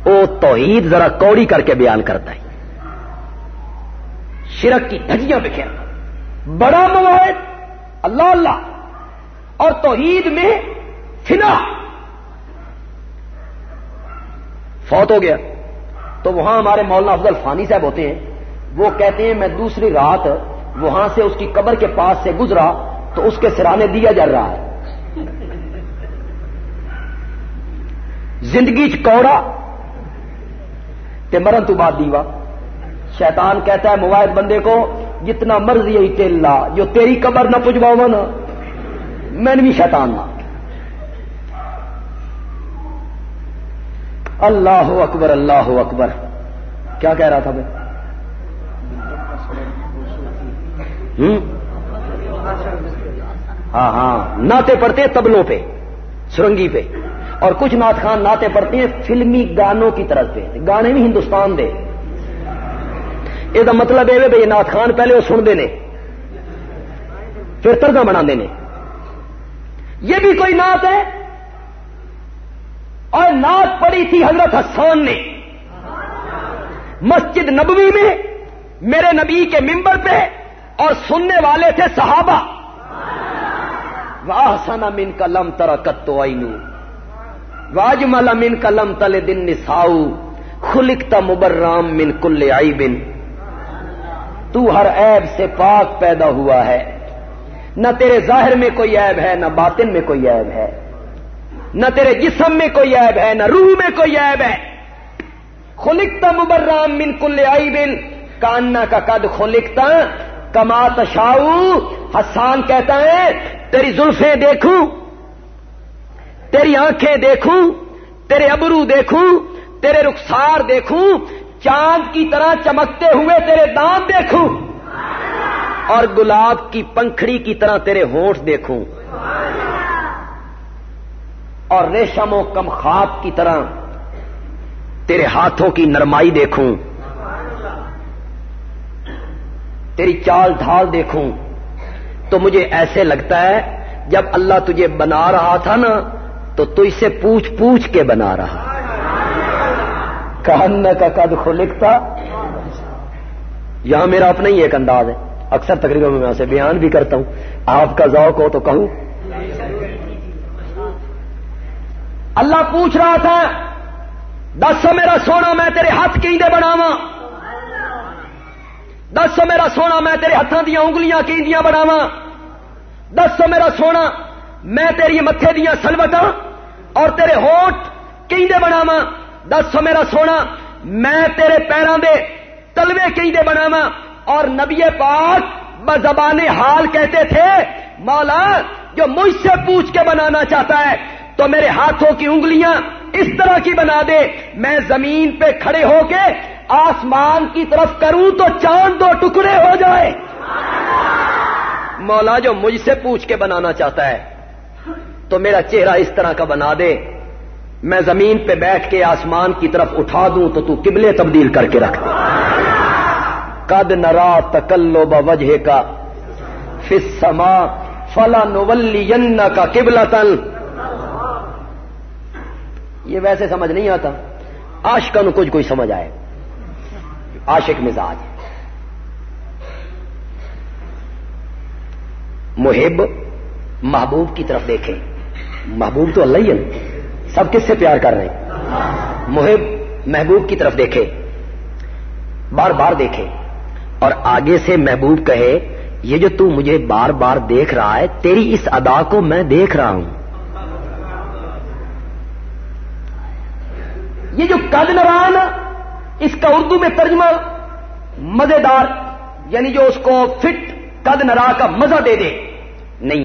وہ توحید ذرا کوڑی کر کے بیان کرتا ہے۔ شرک کی دھجیاں بکھیر۔ بڑا مواحد اللہ اللہ۔ اور توحید میں فنا۔ فوت ہو گیا۔ تو وہاں ہمارے مولانا افضل فانی صاحب ہوتے ہیں۔ وہ کہتے ہیں، میں دوسری رات وہاں سے اس کی قبر کے پاس سے گزرا۔ تو اس کے سرانے دیا جل رہا ہے۔ زندگی چوڑا مرن تو بعد دیوا۔ شیطان کہتا ہے موبائل بندے کو، جتنا مرضی ہے تیلا جو تیری قبر نہ پجواؤ نا، میں بھی شیطان نہ اللہ اکبر اللہ اکبر۔ کیا کہہ رہا تھا میں؟ ہاں ہاں ناطے پڑتے تبلوں پہ، سرنگی پہ۔ اور کچھ نعت خان ناطے پڑتے ہیں فلمی گانوں کی طرف پہ۔ گانے بھی ہندوستان دے۔ مطلب یہ مطلب یہ بھائی نعت خان پہلے وہ سنتے ہیں پھر ترجمہ بنا دینے یہ بھی کوئی نعت ہے؟ اور نعت پڑی تھی حضرت حسان نے۔ مسجد نبوی میں میرے نبی کے ممبر پہ اور سننے والے تھے صحابہ۔ واہ سنا من کا لم ترا کتو آئی واج ملا من کا لم تلے دن نساؤ خلکتا مبرام من کل آئی بن تو ہر عیب سے پاک پیدا ہوا ہے۔ نہ تیرے ظاہر میں کوئی عیب ہے، نہ باطن میں کوئی عیب ہے۔ نہ تیرے جسم میں کوئی عیب ہے، نہ روح میں کوئی عیب ہے۔ خلکتا مبرام من کل آئی بن کاننا کا قد خلکتا کما تشاؤ، حسان کہتا ہے، تیری زلفیں دیکھوں، تیری آنکھیں دیکھوں، تیرے ابرو دیکھوں، تیرے رخسار دیکھوں، چاند کی طرح چمکتے ہوئے تیرے دانت دیکھوں، اور گلاب کی پنکھڑی کی طرح تیرے ہونٹ دیکھوں۔ اور ریشم و کم خواب کی طرح تیرے ہاتھوں کی نرمائی دیکھوں۔ تیری چال ڈھال دیکھوں۔ تو مجھے ایسے لگتا ہے، جب اللہ تجھے بنا رہا تھا نا، تو تو اسے پوچھ پوچھ کے بنا رہا۔ کہن کا قد خلکتا یہاں میرا اپنا ہی ایک انداز ہے۔ اکثر تقریباً میں اسے بیان بھی کرتا ہوں۔ آپ کا ذوق ہو تو کہوں۔ اللہ پوچھ رہا تھا، دس میرا سونا میں تیرے ہاتھ کیندے بناوا دس سو میرا سونا، میں تیرے ہاتھوں دیا انگلیاں کیندیاں بناوا دس سو میرا سونا، میں تیری متے دیا سلوٹا اور تیرے ہوٹ کیندے بناوا دس سو میرا سونا، میں تیرے پیروں دے تلوے کیندے بناوا اور نبی پاک بزبان حال کہتے تھے، مولا، جو مجھ سے پوچھ کے بنانا چاہتا ہے، تو میرے ہاتھوں کی انگلیاں اس طرح کی بنا دے، میں زمین پہ کھڑے ہو کے آسمان کی طرف کروں تو چاند دو ٹکڑے ہو جائے مولا جو مجھ سے پوچھ کے بنانا چاہتا ہے، تو میرا چہرہ اس طرح کا بنا دے۔ میں زمین پہ بیٹھ کے آسمان کی طرف اٹھا دوں تو تو قبلے تبدیل کر کے رکھ۔ دے کد نرا تکلو بجے کا فسما فلا نولی کا قبلا تل یہ ویسے سمجھ نہیں آتا۔ آشکا نو کچھ کوئی سمجھ آئے۔ عاشق مزاج محب محبوب کی طرف دیکھیں۔ محبوب تو اللہ ہی ہے۔ سب کس سے پیار کر رہے ہیں؟ محب محبوب کی طرف دیکھے بار بار دیکھے اور آگے سے محبوب کہے، یہ جو تو مجھے بار بار دیکھ رہا ہے، تیری اس ادا کو میں دیکھ رہا ہوں۔ یہ جو قد نران اس کا اردو میں ترجمہ مزیدار یعنی جو اس کو فٹ قد نرا کا مزہ دے دے۔ نہیں۔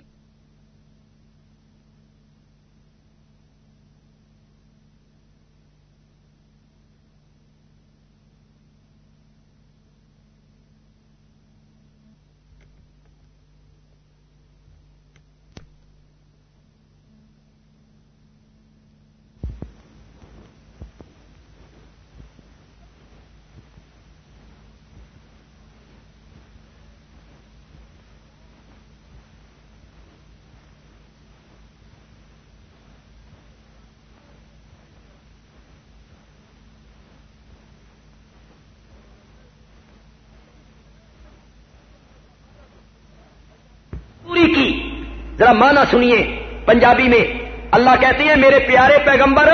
ذرا مانا سنیے پنجابی میں۔ اللہ کہتے ہیں، میرے پیارے پیغمبر،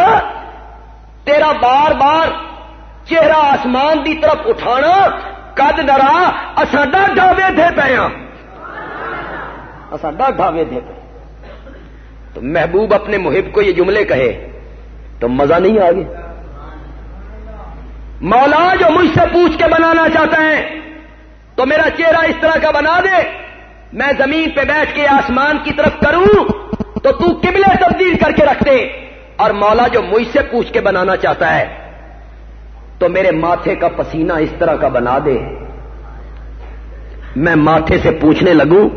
تیرا بار بار چہرہ آسمان دی طرف اٹھانا کد نرا اصاڈا ڈاوے دے پے ہاں۔ اصاڈا ڈاوے دے پے تو محبوب اپنے محب کو یہ جملے کہے، تو مزہ نہیں آگے مولا جو مجھ سے پوچھ کے بنانا چاہتا ہے، تو میرا چہرہ اس طرح کا بنا دے میں زمین پہ بیٹھ کے آسمان کی طرف کروں تو تو قبلے تبدیل کر کے رکھ دے اور مولا جو مجھ سے پوچھ کے بنانا چاہتا ہے تو میرے ماتھے کا پسینہ اس طرح کا بنا دے۔ میں ماتھے سے پوچھنے لگوں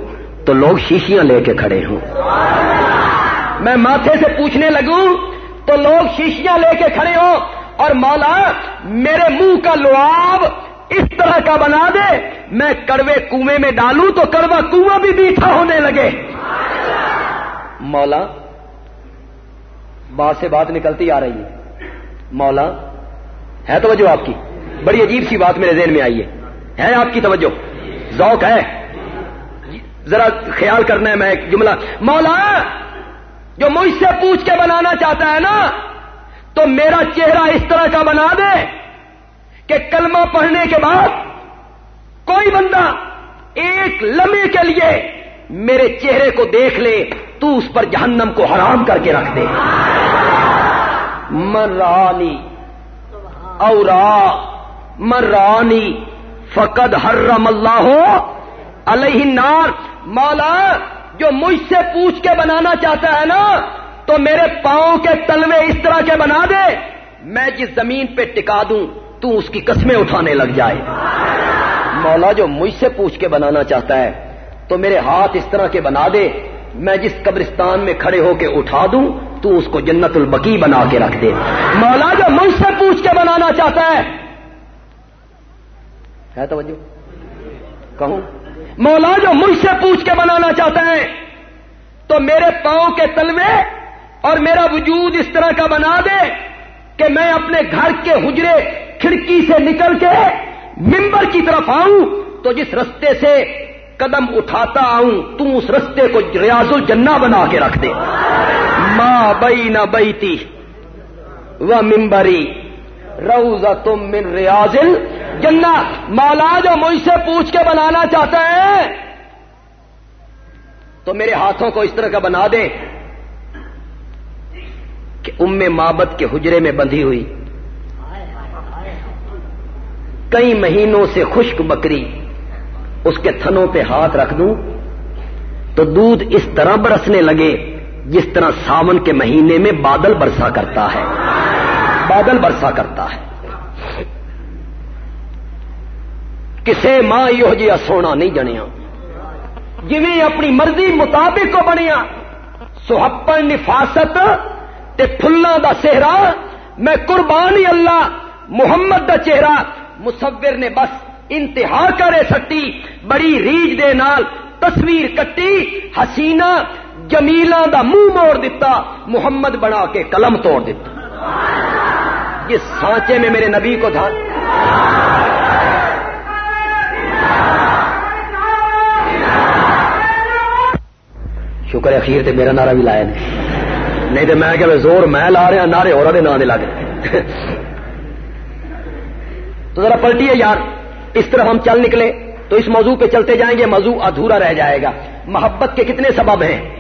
تو لوگ شیشیاں لے کے کھڑے ہوں۔ میں ماتھے سے پوچھنے لگوں تو لوگ شیشیاں لے کے کھڑے ہوں اور مولا میرے منہ کا لواب اس طرح کا بنا دے، میں کڑوے کنویں میں ڈالوں تو کڑوا کنواں بھی میٹھا ہونے لگے۔ مولا، بات سے بات نکلتی آ رہی ہے۔ مولا، ہے توجہ آپ کی؟ بڑی عجیب سی بات میرے ذہن میں آئی ہے۔ ہے آپ کی توجہ؟ ذوق ہے۔ ذرا خیال کرنا ہے میں ایک جملہ۔ مولا، جو مجھ سے پوچھ کے بنانا چاہتا ہے نا، تو میرا چہرہ اس طرح کا بنا دے۔ کہ کلمہ پڑھنے کے بعد کوئی بندہ ایک لمحے کے لیے میرے چہرے کو دیکھ لے، تو اس پر جہنم کو حرام کر کے رکھ دے۔ مرانی اورا مرانی فقد حرم اللہ ہو علیہ نار مولا، جو مجھ سے پوچھ کے بنانا چاہتا ہے نا، تو میرے پاؤں کے تلوے اس طرح کے بنا دے۔ میں جس زمین پہ ٹکا دوں تو اس کی قسمیں اٹھانے لگ جائے۔ مولا جو مجھ سے پوچھ کے بنانا چاہتا ہے، تو میرے ہاتھ اس طرح کے بنا دے، میں جس قبرستان میں کھڑے ہو کے اٹھا دوں، تو اس کو جنت البقی بنا کے رکھ دے۔ مولا جو مجھ سے پوچھ کے بنانا چاہتا ہے۔ ہے توجہ؟ کہوں؟ مولا جو مجھ سے پوچھ کے بنانا چاہتا ہے، تو میرے پاؤں کے تلوے اور میرا وجود اس طرح کا بنا دے کہ میں اپنے گھر کے حجرے کھڑکی سے نکل کے ممبر کی طرف آؤں تو جس رستے سے قدم اٹھاتا آؤں، تم اس رستے کو ریاض الجنہ بنا کے رکھ دے۔ ماں بئی نہ بیتی و ممبری روزہ تم من ریاض الجنہ۔ مالا جو مجھ سے پوچھ کے بنانا چاہتا ہے، تو میرے ہاتھوں کو اس طرح کا بنا دے کہ ام مابت کے حجرے میں بندھی ہوئی۔ کئی مہینوں سے خشک بکری اس کے تھنوں پہ ہاتھ رکھ دوں تو دودھ اس طرح برسنے لگے جس طرح ساون کے مہینے میں بادل برسا کرتا ہے۔ بادل برسا کرتا ہے۔ کسے ماں یہ جی سونا نہیں جنیا۔ جی اپنی مرضی مطابق کو بنیا۔ سہپن، نفاست تے پھلاں دا چہرہ میں قربانی اللہ، محمد دا چہرہ مصور نے بس انتہا کرے سٹی، بڑی ریج دے نال تصویر کٹی، حسینہ جمیلا دا منہ موڑ دیتا محمد بنا کے قلم توڑ دیتا جس سانچے میں میرے نبی کو تھا۔ شکر اخیر تے میرا نعرہ بھی لایا نہیں تو میں کہ زور میں لا رہا نعرے اور نام دے لگے تو ذرا پلٹیے یار، اس طرح ہم چل نکلے تو اس موضوع پہ چلتے جائیں گے، موضوع ادھورا رہ جائے گا۔ محبت کے کتنے سبب ہیں؟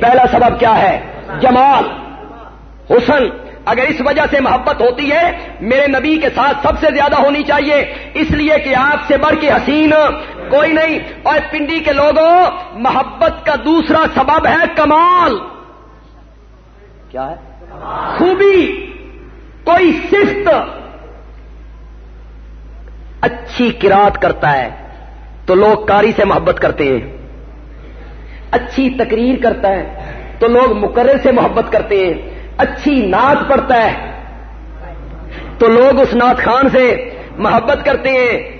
پہلا سبب کیا ہے؟ جمال۔ حسن۔ اگر اس وجہ سے محبت ہوتی ہے، میرے نبی کے ساتھ سب سے زیادہ ہونی چاہیے۔ اس لیے کہ آپ سے بڑھ کے حسین، کوئی نہیں۔ اور پنڈی کے لوگوں، محبت کا دوسرا سبب ہے کمال۔ کیا ہے؟ خوبی۔ کوئی صفت۔ اچھی کراط کرتا ہے تو لوگ کاری سے محبت کرتے ہیں۔ اچھی تقریر کرتا ہے تو لوگ مقرر سے محبت کرتے ہیں۔ اچھی نعت پڑھتا ہے تو لوگ اس نعت خان سے محبت کرتے ہیں۔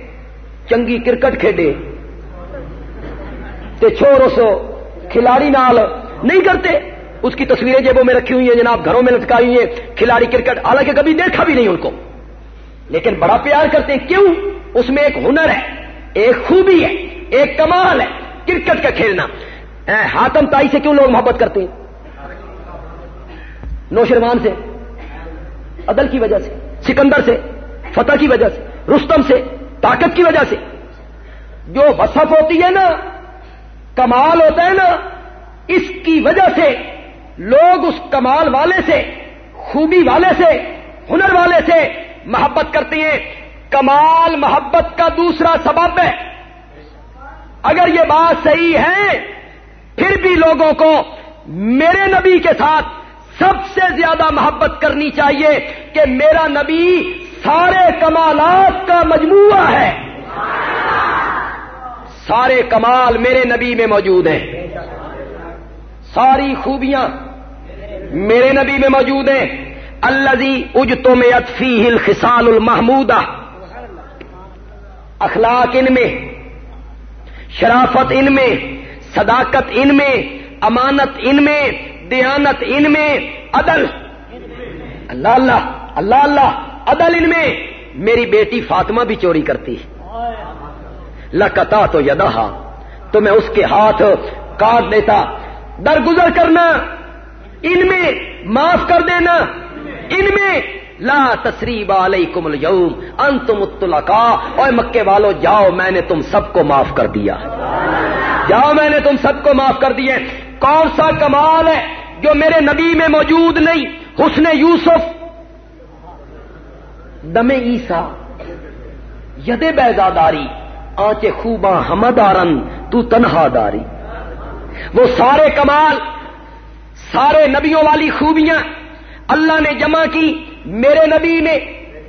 چنگی کرکٹ کھیڈے تے چھوڑو سو، کھلاڑی نال نہیں کرتے۔ اس کی تصویریں جیبوں میں رکھی ہوئی ہیں جناب، گھروں میں لٹکائی ہوئی ہیں۔ کھلاڑی کرکٹ، حالانکہ کبھی دیکھا بھی نہیں ان کو۔ لیکن بڑا پیار کرتے ہیں۔ کیوں؟ اس میں ایک ہنر ہے، ایک خوبی ہے، ایک کمال ہے۔ کرکٹ کا کھیلنا۔ ہاتم تائی سے کیوں لوگ محبت کرتے ہیں؟ نوشروان سے، عدل کی وجہ سے، سکندر سے، فتح کی وجہ سے، رستم سے، طاقت کی وجہ سے۔ جو وصف ہوتی ہے نا، کمال ہوتا ہے نا، اس کی وجہ سے لوگ اس کمال والے سے، خوبی والے سے، ہنر والے سے محبت کرتے ہیں۔ کمال محبت کا دوسرا سبب ہے۔ اگر یہ بات صحیح ہے، پھر بھی لوگوں کو میرے نبی کے ساتھ سب سے زیادہ محبت کرنی چاہیے کہ میرا نبی سارے کمالات کا مجموعہ ہے۔ سارے کمال میرے نبی میں موجود ہیں۔ ساری خوبیاں میرے نبی میں موجود ہیں۔ الزی اج تو میں اطفی ہل خسال المحمودہ اخلاق ان میں، شرافت ان میں، صداقت ان میں، امانت ان میں، دیانت ان میں، عدل. اللہ اللہ اللہ اللہ، عدل ان میں. میری بیٹی فاطمہ بھی چوری کرتی لکتا تو یدا تو میں اس کے ہاتھ کاٹ دیتا. درگزر کرنا، ان میں معاف کر دینا. ان میں لا تصریب علیکم اليوم، انتم الطلقاء اور مکے والو، جاؤ، میں نے تم سب کو معاف کر دیا۔ جاؤ، میں نے تم سب کو معاف کر دیا۔ کون سا کمال ہے جو میرے نبی میں موجود نہیں؟ حسن یوسف۔ دم عیسا ید بیزاداری آنچے خوباں ہمدارن، تو تنہا داری۔ وہ سارے کمال، سارے نبیوں والی خوبیاں اللہ نے جمع کی، میرے نبی میں،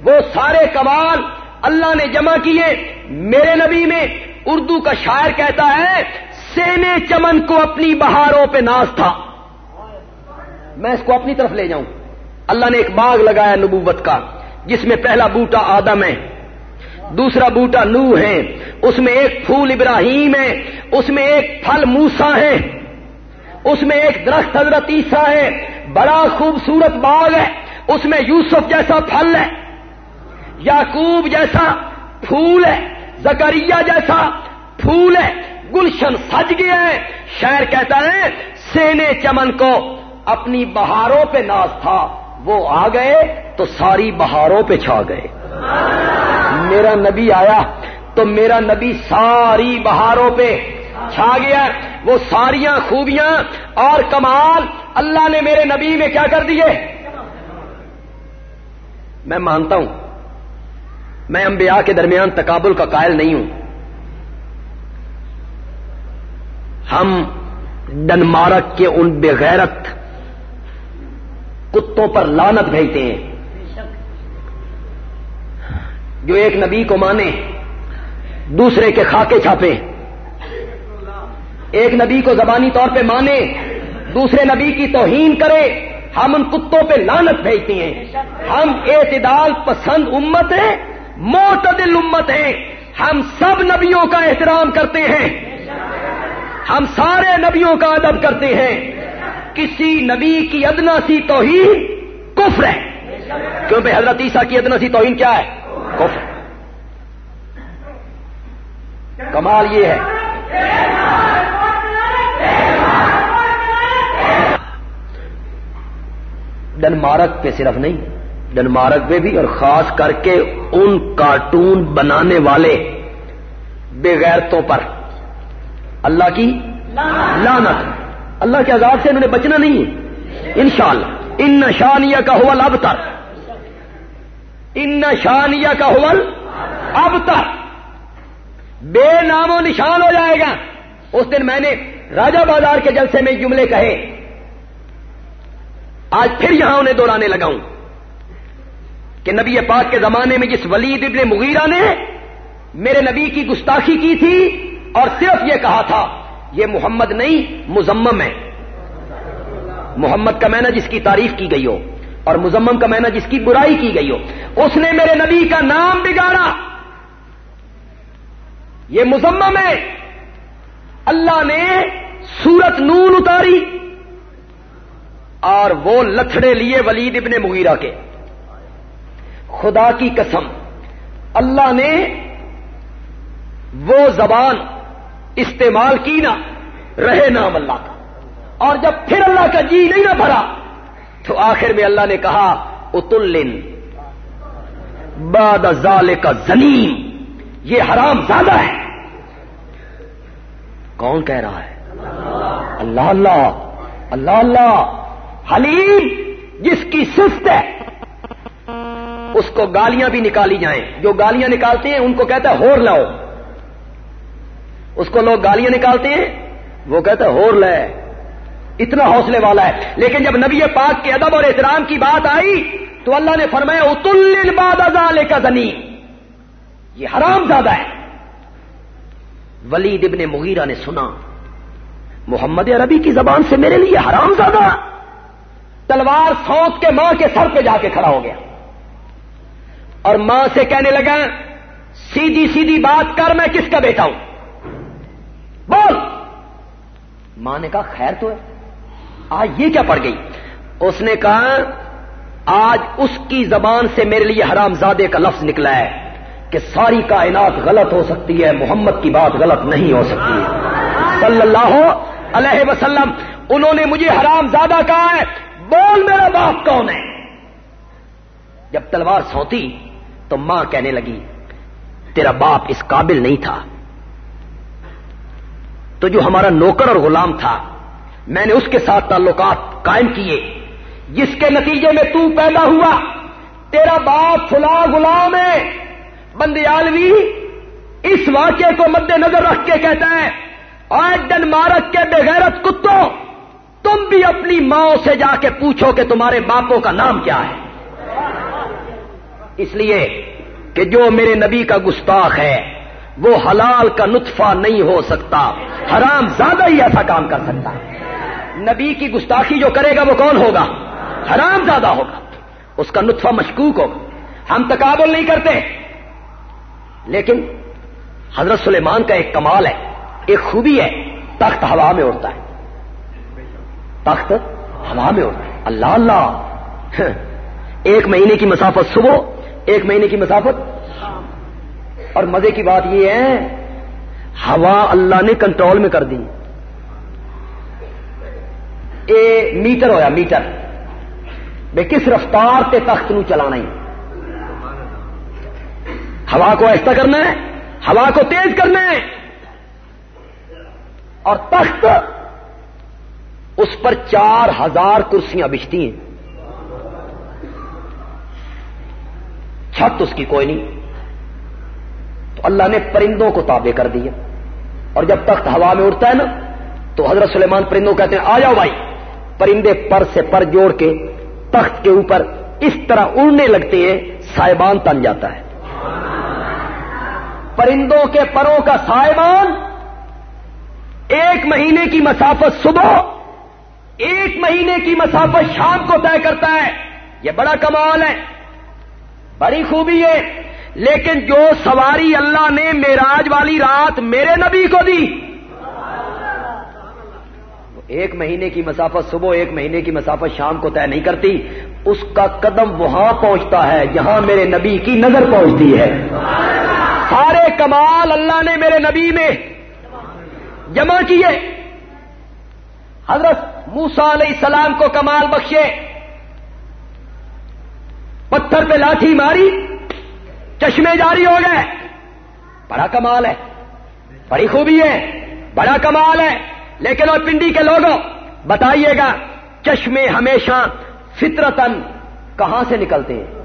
وہ سارے کمال اللہ نے جمع کیے، میرے نبی میں، اردو کا شاعر کہتا ہے، سینے چمن کو اپنی بہاروں پہ ناز تھا۔ میں اس کو اپنی طرف لے جاؤں۔ اللہ نے ایک باغ لگایا نبوت کا، جس میں پہلا بوٹا آدم ہے، دوسرا بوٹا نو ہے، اس میں ایک پھول ابراہیم ہے، اس میں ایک پھل موسا ہے، اس میں ایک درخت حضرت عیسیٰ ہے بڑا خوبصورت باغ ہے، اس میں یوسف جیسا پھل ہے یاقوب جیسا پھول ہے زکریہ جیسا پھول ہے، گلشن سج گیا ہے۔ شہر کہتا ہے، سینے چمن کو اپنی بہاروں پہ ناز تھا، وہ آ گئے تو ساری بہاروں پہ چھا گئے۔ میرا نبی آیا تو میرا نبی ساری بہاروں پہ چھا گیا وہ ساریاں خوبیاں اور کمال اللہ نے میرے نبی میں کیا کر دیے؟ میں مانتا ہوں، میں انبیاء کے درمیان تقابل کا قائل نہیں ہوں۔ ہم ڈنمارک کے ان بغیرت کتوں پر لانت بھیجتے ہیں۔ جو ایک نبی کو مانے، دوسرے کے خاکے چھاپے۔ ایک نبی کو زبانی طور پہ مانے، دوسرے نبی کی توہین کرے، ہم ان کتوں پہ لانت بھیجتے ہیں۔ ہم اعتدال پسند امت ہیں، معتدل امت ہیں۔ ہم سب نبیوں کا احترام کرتے ہیں۔ ہم سارے نبیوں کا ادب کرتے ہیں۔ کسی نبی کی ادنا سی توہین کفر ہے۔ کیونکہ حضرت عیسیٰ کی ادنا سی توہین کیا ہے؟ کفر کمال یہ ہے۔ ڈنمارک پہ صرف نہیں، ڈنمارک پہ بھی اور خاص کر کے ان کارٹون بنانے والے بےغیرتوں پر۔ اللہ کی لانت اللہ کے عذاب سے انہوں نے بچنا نہیں۔ ہے انشاءاللہ۔ ان نشانیہ کا حول اب تر ان نشانیہ کا حول اب تر بے نام و نشان ہو جائے گا۔ اس دن میں نے راجہ بازار کے جلسے میں جملے کہے۔ آج پھر یہاں انہیں دورانے لگاؤں کہ نبی پاک کے زمانے میں جس ولید ابن مغیرہ نے میرے نبی کی گستاخی کی تھی اور صرف یہ کہا تھا، یہ محمد نہیں، مزمم ہے۔ محمد کا مینا جس کی تعریف کی گئی ہو اور مزمم کا مینا جس کی برائی کی گئی ہو۔ اس نے میرے نبی کا نام بگاڑا۔ یہ مزمم ہے۔ اللہ نے سورت نون اتاری۔ اور وہ لتھڑے لیے ولید ابن مغیرہ کے۔ خدا کی قسم، اللہ نے وہ زبان استعمال کی نا رہے نام اللہ کا۔ اور جب پھر اللہ کا جی نہیں نہ بھرا، تو آخر میں اللہ نے کہا، اتلن باد ازال کا زمین یہ حرام زیادہ ہے۔ کون کہہ رہا ہے؟ اللہ اللہ اللہ اللہ۔ حلیم جس کی سست ہے، اس کو گالیاں بھی نکالی جائیں۔ جو گالیاں نکالتے ہیں، ان کو کہتا ہے، ہور لاؤ۔ اس کو لوگ گالیاں نکالتے ہیں، وہ کہتا ہے، ہور لے۔ اتنا حوصلے والا ہے۔ لیکن جب نبی پاک کے ادب اور احترام کی بات آئی، تو اللہ نے فرمایا، اتل باد کا زنی۔ یہ حرام زیادہ ہے۔ ولید ابن مغیرہ نے سنا، محمد عربی کی زبان سے میرے لیے حرام زیادہ۔ تلوار سونت کے ماں کے سر پہ جا کے کھڑا ہو گیا۔ اور ماں سے کہنے لگا، سیدھی سیدھی بات کر، میں کس کا بیٹا ہوں؟ بول۔ ماں نے کہا، خیر تو ہے۔ آج یہ کیا پڑ گئی؟ اس نے کہا، آج اس کی زبان سے میرے لیے حرام زادے کا لفظ نکلا ہے کہ ساری کائنات غلط ہو سکتی ہے، محمد کی بات غلط نہیں ہو سکتی۔ ہے صلی اللہ علیہ وسلم، انہوں نے مجھے حرام زادہ کہا ہے۔ بول میرا باپ کون ہے؟ جب تلوار سوتی تو ماں کہنے لگی، تیرا باپ اس قابل نہیں تھا۔ تو جو ہمارا نوکر اور غلام تھا، میں نے اس کے ساتھ تعلقات قائم کیے، جس کے نتیجے میں تو پیدا ہوا۔ تیرا باپ فلا غلام ہے۔ بندیالوی اس واقعے کو مد نظر رکھ کے کہتا ہے، آج ڈن مارک کے بغیرت کتوں تم بھی اپنی ماں سے جا کے پوچھو کہ تمہارے باپوں کا نام کیا ہے۔ اس لیے کہ جو میرے نبی کا گستاخ ہے، وہ حلال کا نطفہ نہیں ہو سکتا۔ حرام زیادہ ہی ایسا کام کر سکتا۔ نبی کی گستاخی جو کرے گا وہ کون ہوگا؟ حرام زیادہ ہوگا۔ اس کا نطفہ مشکوک ہوگا۔ ہم تقابل نہیں کرتے۔ لیکن حضرت سلیمان کا ایک کمال ہے، ایک خوبی ہے، تخت ہوا میں اڑتا ہے۔ تخت ہوا میں اڑتا ہے۔ اللہ اللہ۔ ایک مہینے کی مسافت صبح، ایک مہینے کی مسافت اور مزے کی بات یہ ہے، ہوا اللہ نے کنٹرول میں کر دی۔ اے میٹر ہویا، میٹر۔ بے، کس رفتار سے تخت نو چلانا ہی ہوا کو ایسا کرنا ہے، ہوا کو تیز کرنا ہے۔ اور تخت اس پر چار ہزار کرسیاں بچتی ہیں۔ چھت اس کی کوئی نہیں۔ تو اللہ نے پرندوں کو تابع کر دیا۔ اور جب تخت ہوا میں اڑتا ہے نا، تو حضرت سلیمان پرندوں کہتے ہیں آ جاؤ بھائی۔ پرندے پر سے پر جوڑ کے تخت کے اوپر اس طرح اڑنے لگتے ہیں، سائبان تن جاتا ہے۔ پرندوں کے پروں کا سائبان، ایک مہینے کی مسافت صبح ایک مہینے کی مسافت شام کو طے کرتا ہے۔ یہ بڑا کمال ہے۔ بڑی خوبی ہے۔ لیکن جو سواری اللہ نے میراج والی رات میرے نبی کو دی ایک مہینے کی مسافت صبح، ایک مہینے کی مسافت شام کو طے نہیں کرتی۔ اس کا قدم وہاں پہنچتا ہے، جہاں میرے نبی کی نظر پہنچتی ہے۔ سارے کمال اللہ نے میرے نبی میں جمع کیے۔ حضرت موسا علیہ السلام کو کمال بخشے، پتھر پہ لاٹھی ماری، چشمے جاری ہو گئے۔ بڑا کمال ہے، بڑی خوبی ہے، بڑا کمال ہے۔ لیکن اور پنڈی کے لوگوں، بتائیے گا، چشمے ہمیشہ فطرتن کہاں سے نکلتے ہیں؟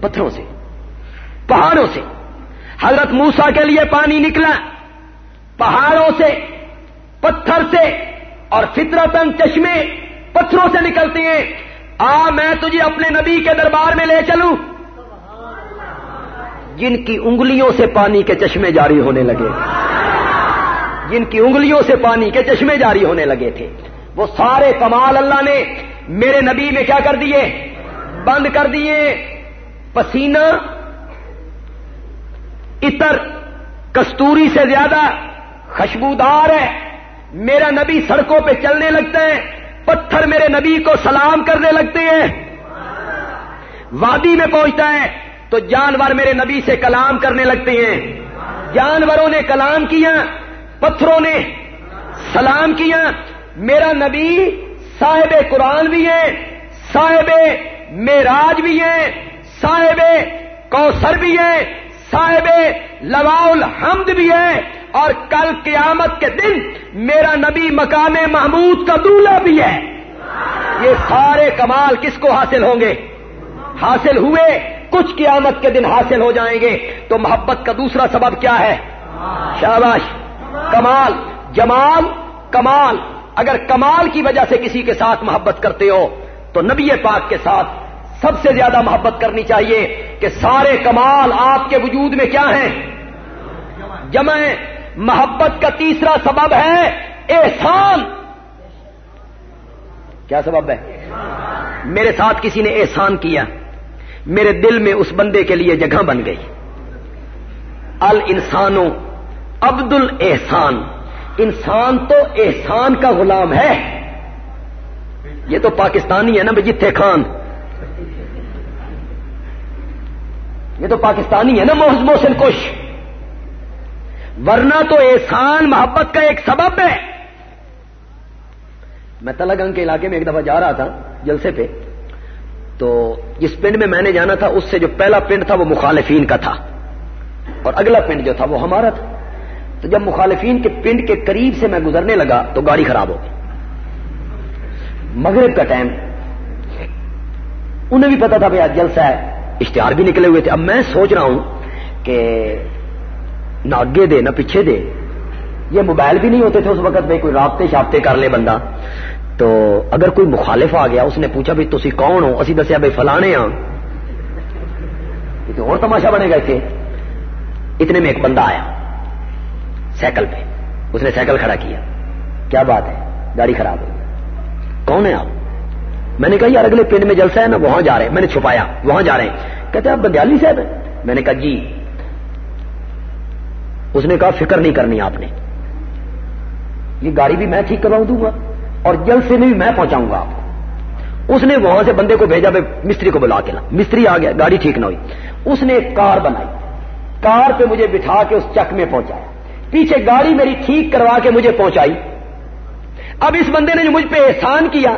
پتھروں سے، پہاڑوں سے۔ حضرت موسا کے لیے پانی نکلا، پہاڑوں سے، پتھر سے اور فطرتن چشمے پتھروں سے نکلتے ہیں۔ آ، میں تجھے اپنے نبی کے دربار میں لے چلوں۔ جن کی انگلیوں سے پانی کے چشمے جاری ہونے لگے۔ جن کی انگلیوں سے پانی کے چشمے جاری ہونے لگے تھے۔ وہ سارے کمال اللہ نے میرے نبی میں کیا کر دیے؟ بند کر دیے۔ پسینہ اتر کستوری سے زیادہ خوشبودار ہے۔ میرا نبی سڑکوں پہ چلنے لگتا ہے، پتھر میرے نبی کو سلام کرنے لگتے ہیں۔ وادی میں پہنچتا ہے، تو جانور میرے نبی سے کلام کرنے لگتے ہیں۔ جانوروں نے کلام کیا، پتھروں نے سلام کیا۔ میرا نبی صاحب قرآن بھی ہے، صاحب میراج بھی ہے، صاحب کوثر بھی ہے، صاحب لوا الحمد بھی ہے۔ اور کل قیامت کے دن میرا نبی مقام محمود کا دولہ بھی ہے۔ یہ سارے کمال کس کو حاصل ہوں گے؟ حاصل ہوئے، کچھ قیامت کے دن حاصل ہو جائیں گے۔ تو محبت کا دوسرا سبب کیا ہے؟ شاباش، کمال، جمال، کمال۔ اگر کمال کی وجہ سے کسی کے ساتھ محبت کرتے ہو، تو نبی پاک کے ساتھ سب سے زیادہ محبت کرنی چاہیے کہ سارے کمال آپ کے وجود میں کیا ہیں؟ جمع محبت کا تیسرا سبب ہے احسان۔ کیا سبب ہے؟ میرے ساتھ کسی نے احسان کیا۔ میرے دل میں اس بندے کے لیے جگہ بن گئی۔ ال انسانوں عبد الاحسان انسان تو احسان کا غلام ہے۔ یہ تو پاکستانی ہے نا جتھے خان۔ یہ تو پاکستانی ہے نا محسن محسن کش۔ ورنہ تو احسان محبت کا ایک سبب ہے۔ میں تلگنگ کے علاقے میں ایک دفعہ جا رہا تھا جلسے پہ۔ تو جس پنڈ میں میں نے جانا تھا، اس سے جو پہلا پنڈ تھا وہ مخالفین کا تھا۔ اور اگلا پنڈ جو تھا وہ ہمارا تھا۔ تو جب مخالفین کے پنڈ کے قریب سے میں گزرنے لگا تو گاڑی خراب ہو گئی۔ مغرب کا ٹائم۔ انہیں بھی پتا تھا بھائی آج جلسہ ہے۔ اشتہار بھی نکلے ہوئے تھے۔ اب میں سوچ رہا ہوں کہ نہ آگے دے، نہ پیچھے دے۔ یہ موبائل بھی نہیں ہوتے تھے اس وقت میں، کوئی رابطے شابطے کر لے بندہ۔ تو اگر کوئی مخالف آ گیا، اس نے پوچھا بھائی تھی کون ہو؟ اسی دسیا بھائی فلانے ہاں۔ تو اور تماشا بنے گا اتنے اتنے میں ایک بندہ آیا، سائیکل پہ۔ اس نے سائیکل کھڑا کیا۔ کیا بات ہے؟ گاڑی خراب ہو کون ہے آپ؟ میں نے کہا، یار اگلے پنڈ میں جلسہ ہے نا، وہاں جا رہے ہیں۔ میں نے چھپایا، وہاں جا رہے ہیں۔ کہتے آپ بندیالی صاحب ہیں؟ میں نے کہا جی۔ اس نے کہا، فکر نہیں کرنی آپ نے۔ یہ گاڑی بھی میں ٹھیک کرواؤں دوں گا اور جلد سے بھی میں پہنچاؤں گا آپ کو۔ اس نے وہاں سے بندے کو بھیجا بھائی مستری کو بلا کے لا مستری آ گیا، گاڑی ٹھیک نہ ہوئی۔ اس نے ایک کار بنائی۔ کار پہ مجھے بٹھا کے اس چک میں پہنچایا۔ پیچھے گاڑی میری ٹھیک کروا کے مجھے پہنچائی۔ اب اس بندے نے جو مجھ پہ احسان کیا،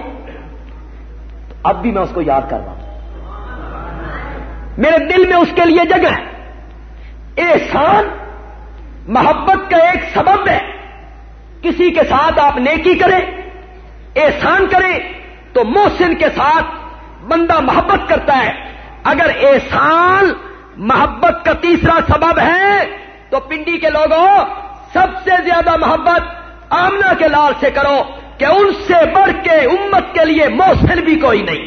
اب بھی میں اس کو یاد کر رہا ہوں میرے دل میں اس کے لیے جگہ ہے۔ احسان محبت کا ایک سبب ہے۔ کسی کے ساتھ آپ نیکی کریں، احسان کریں، تو محسن کے ساتھ بندہ محبت کرتا ہے۔ اگر احسان محبت کا تیسرا سبب ہے، تو پنڈی کے لوگوں، سب سے زیادہ محبت آمنا کے لال سے کرو کہ ان سے بڑھ کے امت کے لیے محسن بھی کوئی نہیں۔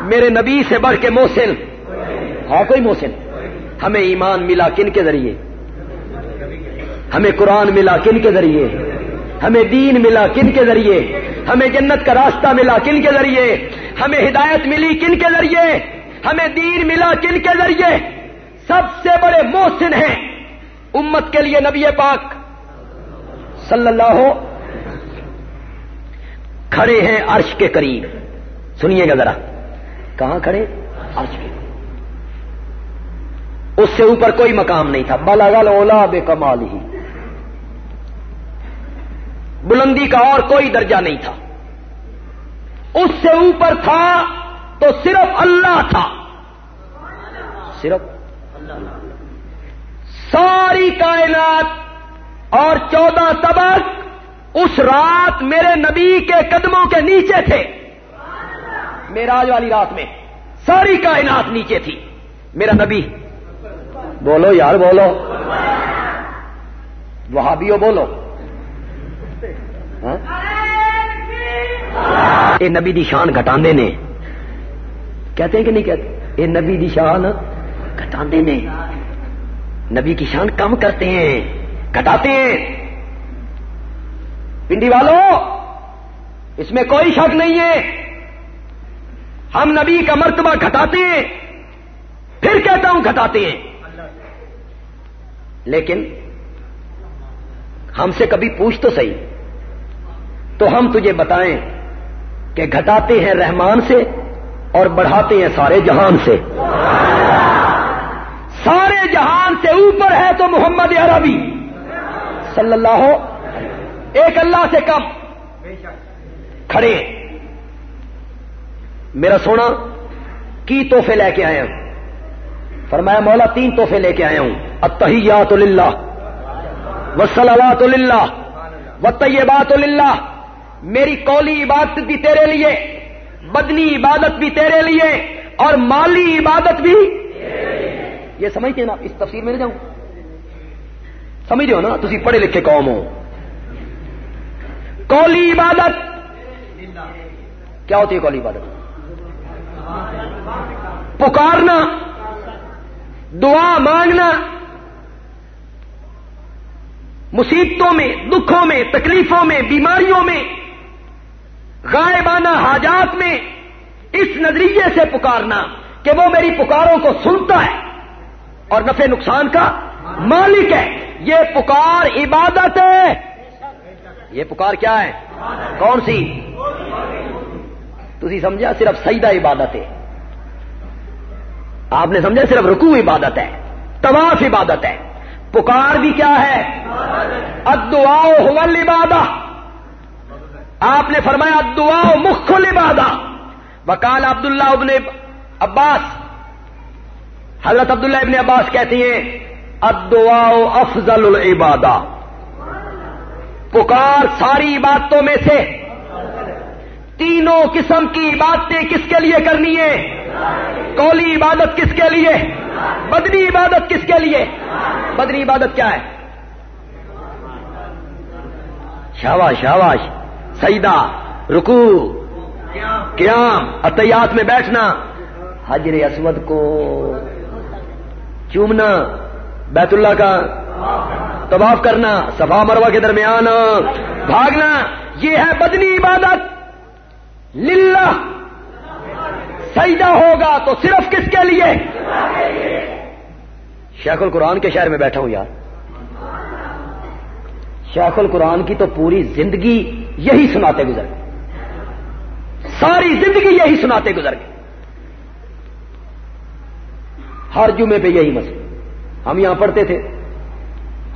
میرے نبی سے بڑھ کے محسن۔ ہے کوئی محسن؟ ہمیں ایمان ملا کن کے ذریعے؟ ہمیں قرآن ملا کن کے ذریعے؟ ہمیں دین ملا کن کے ذریعے؟ ہمیں جنت کا راستہ ملا کن کے ذریعے؟ ہمیں ہدایت ملی کن کے ذریعے؟ ہمیں دین ملا کن کے ذریعے؟ سب سے بڑے محسن ہیں امت کے لیے نبی پاک صلی اللہ ہو کھڑے ہیں عرش کے قریب۔ سنیے گا ذرا، کہاں کھڑے؟ عرش کے۔ اس سے اوپر کوئی مقام نہیں تھا۔ بلاگل اولا بے کمال ہی بلندی کا اور کوئی درجہ نہیں تھا۔ اس سے اوپر تھا تو صرف اللہ تھا۔ صرف ساری کائنات اور چودہ طبق اس رات میرے نبی کے قدموں کے نیچے تھے۔ میراج والی رات میں ساری کائنات نیچے تھی۔ میرا نبی۔ بولو یار، بولو۔ وہاں بھی ہو بولو۔ اے نبی دی شان گٹاندے نے۔ کہتے ہیں کہ نہیں کہتے؟ اے نبی دی شان گٹاندے نے۔ نبی کی شان کم کرتے ہیں گٹاتے ہیں۔ پنڈی والوں اس میں کوئی شک نہیں ہے۔ ہم نبی کا مرتبہ گھٹاتے ہیں، پھر کہتا ہوں گھٹاتے ہیں۔ لیکن ہم سے کبھی پوچھ تو صحیح۔ تو ہم تجھے بتائیں کہ گھٹاتے ہیں رحمان سے اور بڑھاتے ہیں سارے جہان سے۔ سارے جہان سے اوپر ہے تو محمد عربی۔ صلی اللہ ایک اللہ سے کم۔ کھڑے۔ میرا سونا، کی تحفے لے کے آیا ہوں فرمایا، مولا، تین تحفے لے کے آیا ہوں۔ اتحیات للہ وسلوات للہ و طیبات للہ۔ میری کولی عبادت بھی تیرے لیے، بدنی عبادت بھی تیرے لیے، اور مالی عبادت بھی یہ سمجھتے ہیں نا اس تفصیل میں جاؤں۔ سمجھ ہو نا؟ تھی پڑھے لکھے قوم ہو۔ کولی عبادت۔ کیا ہوتی ہے کولی عبادت؟ پکارنا، دعا مانگنا، مصیبتوں میں، دکھوں میں، تکلیفوں میں، بیماریوں میں غائبانہ حاجات میں اس نظریے سے پکارنا کہ وہ میری پکاروں کو سنتا ہے اور نفع نقصان کا مالک ہے۔ یہ پکار عبادت ہے۔ یہ پکار کیا ہے؟ کون سی؟ تھی سمجھا صرف سیدہ عبادت ہے۔ آپ نے سمجھا صرف رکوع عبادت ہے۔ طواف عبادت ہے۔ پکار بھی کیا ہے؟ ادعاؤ حول عبادہ آپ نے فرمایا ادعاؤ مخل عبادہ وکال عبداللہ ابن عباس. حضرت عبداللہ ابن عباس کہتی ہیں ادعاؤ افضل العبادہ. پکار ساری عبادتوں میں سے تینوں قسم کی عبادتیں کس کے لیے کرنی ہے کولی عبادت کس کے لیے؟ بدنی عبادت کس کے لیے؟ بدنی عبادت کیا ہے؟ شاواش شاواش. سیدا رکو قیام اطیات میں بیٹھنا، حجر اسود کو چومنا، بیت اللہ کا طواف کرنا، صفا مروا کے درمیان بھاگنا، یہ ہے بدنی عبادت۔ للہ سجدہ ہوگا تو صرف کس کے لیے؟ شیخ القرآن کے شہر میں بیٹھا ہوں یار۔ شیخ القرآن کی تو پوری زندگی یہی سناتے گزر گئے۔ ساری زندگی یہی سناتے گزر گئے۔ ہر جمعے پہ یہی مسئلہ۔ ہم یہاں پڑھتے تھے۔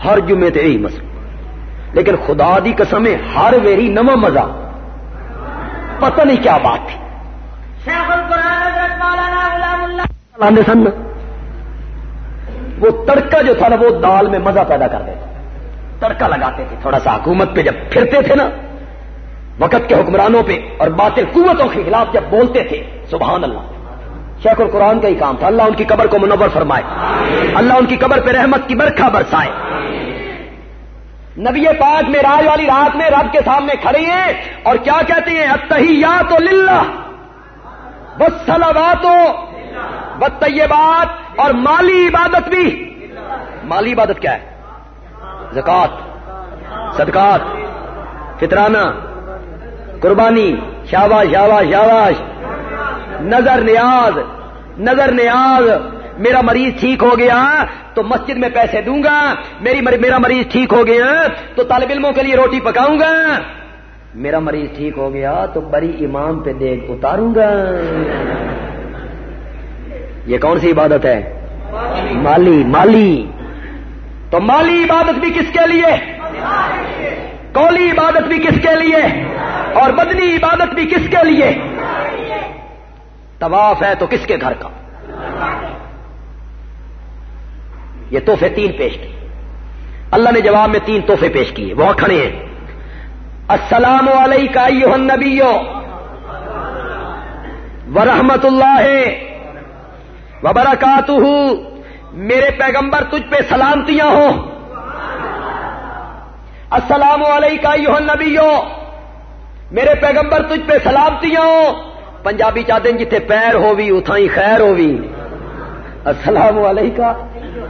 ہر جمعے پہ یہی مسئلہ۔ لیکن خدا دی قسم ہر ویری نواں مزہ۔ پتہ نہیں کیا بات تھی۔ سن وہ تڑکا جو تھا نا وہ دال میں مزہ پیدا کر دیتا تڑکا لگاتے تھے تھوڑا سا حکومت پہ جب پھرتے تھے نا وقت کے حکمرانوں پہ اور باطل قوتوں کے خلاف جب بولتے تھے، سبحان اللہ۔ شیخ القرآن کا ہی کام تھا۔ اللہ ان کی قبر کو منور فرمائے۔ اللہ ان کی قبر پہ رحمت کی برکھا برسائے۔ نبی پاک میں راج والی رات میں رب کے سامنے کھڑے ہیں اور کیا کہتے ہیں؟ اتحیات تو للہ۔ بس سلامات بس طیبات۔ اور مالی عبادت بھی۔ مالی عبادت کیا ہے؟ زکات صدقات۔ فطرانہ۔ قربانی، شاباش شاباش شاباش۔ نظر نیاز نظر نیاز۔ میرا مریض ٹھیک ہو گیا، تو مسجد میں پیسے دوں گا۔ میری میرا مریض ٹھیک ہو گیا، تو طالب علموں کے لیے روٹی پکاؤں گا۔ میرا مریض ٹھیک ہو گیا، تو بڑی امام پہ دیکھ اتاروں گا۔ یہ کون سی عبادت ہے؟ مالی مالی۔ تو مالی عبادت بھی کس کے لیے؟ کولی عبادت بھی کس کے لیے اور بدنی عبادت بھی کس کے لیے طواف ہے تو کس کے گھر کا یہ تحفے تین پیش کی اللہ نے جواب میں تین تحفے پیش کیے۔ وہ کھڑے ہیں۔ السلام علیکم نبی ورحمت اللہ وبرکاتہ۔ میرے پیغمبر تجھ پہ سلامتیاں ہوں۔ السلام علیکم نبی میرے پیغمبر تجھ پہ سلامتیاں۔ پنجابی چاہتے ہیں جتھے پیر ہووی اتھائی خیر ہووی۔ السلام علیکم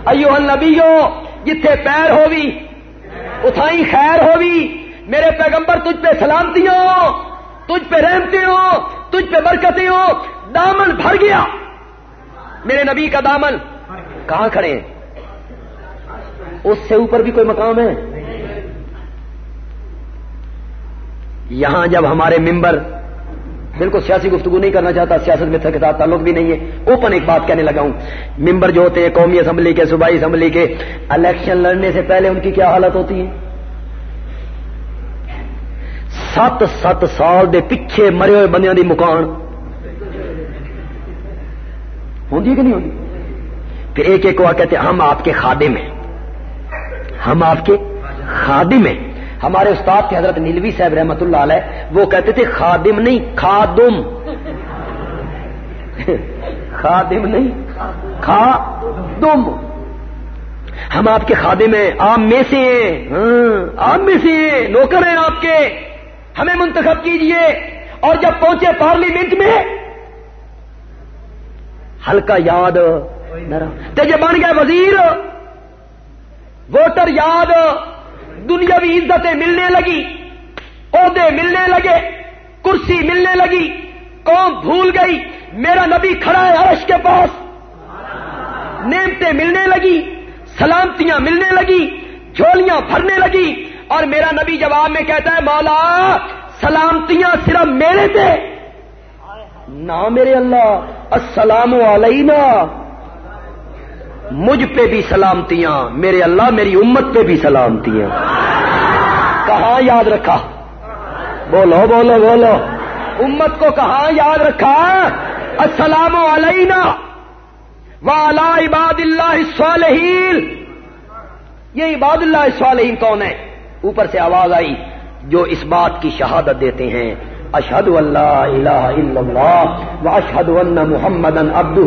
ایو نبیو جتھے پیر ہووی اتھائی خیر ہووی۔ میرے پیغمبر تجھ پہ سلامتی ہو تجھ پہ رحمتی ہو تجھ پہ برکتی ہو دامن بھر گیا۔ میرے نبی کا دامن کہاں کھڑے ہیں؟ اس سے اوپر بھی کوئی مقام ہے؟ یہاں جب ہمارے ممبر بالکل سیاسی گفتگو نہیں کرنا چاہتا، سیاست میں کے ساتھ تعلق بھی نہیں ہے اوپن ایک بات کہنے لگا ہوں۔ ممبر جو ہوتے ہیں، قومی اسمبلی کے، صوبائی اسمبلی کے الیکشن لڑنے سے پہلے ان کی کیا حالت ہوتی ہے سات سات سال دے پیچھے مرے ہوئے بندیاں دی مکان۔ ہوں کہ نہیں ہوتی پھر ایک ایک اور کہتے ہم آپ کے خادم ہیں۔ ہم آپ کے خادم ہیں۔ ہمارے استاد کے حضرت نیلوی صاحب رحمت اللہ علیہ، وہ کہتے تھے، خادم نہیں، خادم۔ خادم نہیں، خادم۔ ہم آپ کے خادم ہیں، آپ میں سے ہیں۔ ہاں، آپ میں سے ہیں، نوکر ہیں آپ کے۔ ہمیں منتخب کیجیے۔ اور جب پہنچے پارلیمنٹ میں، ہلکا یاد تجھے بن گئے وزیر۔ ووٹر یاد۔ دنیاوی عزتیں ملنے لگی، عہدے ملنے لگے، کرسی ملنے لگی، قوم بھول گئی، میرا نبی کھڑا ہے عرش کے پاس۔ نعمتیں ملنے لگی، سلامتیاں ملنے لگی، جھولیاں بھرنے لگی۔ اور میرا نبی جواب میں کہتا ہے، مولا، سلامتیاں صرف میرے تھے نہ میرے اللہ، السلام علینا۔ مجھ پہ بھی سلامتیاں، میرے اللہ میری امت پہ بھی سلامتیاں۔ کہاں یاد رکھا؟ بولو بولو بولو۔ امت کو کہاں یاد رکھا؟ السلام علینا والا عباد اللہ صالحین یہ عباد اللہ صالحین کون ہے اوپر سے آواز آئی، جو اس بات کی شہادت دیتے ہیں۔ اشہد اللہ الہ الا اللہ و اشہد ان محمد ابد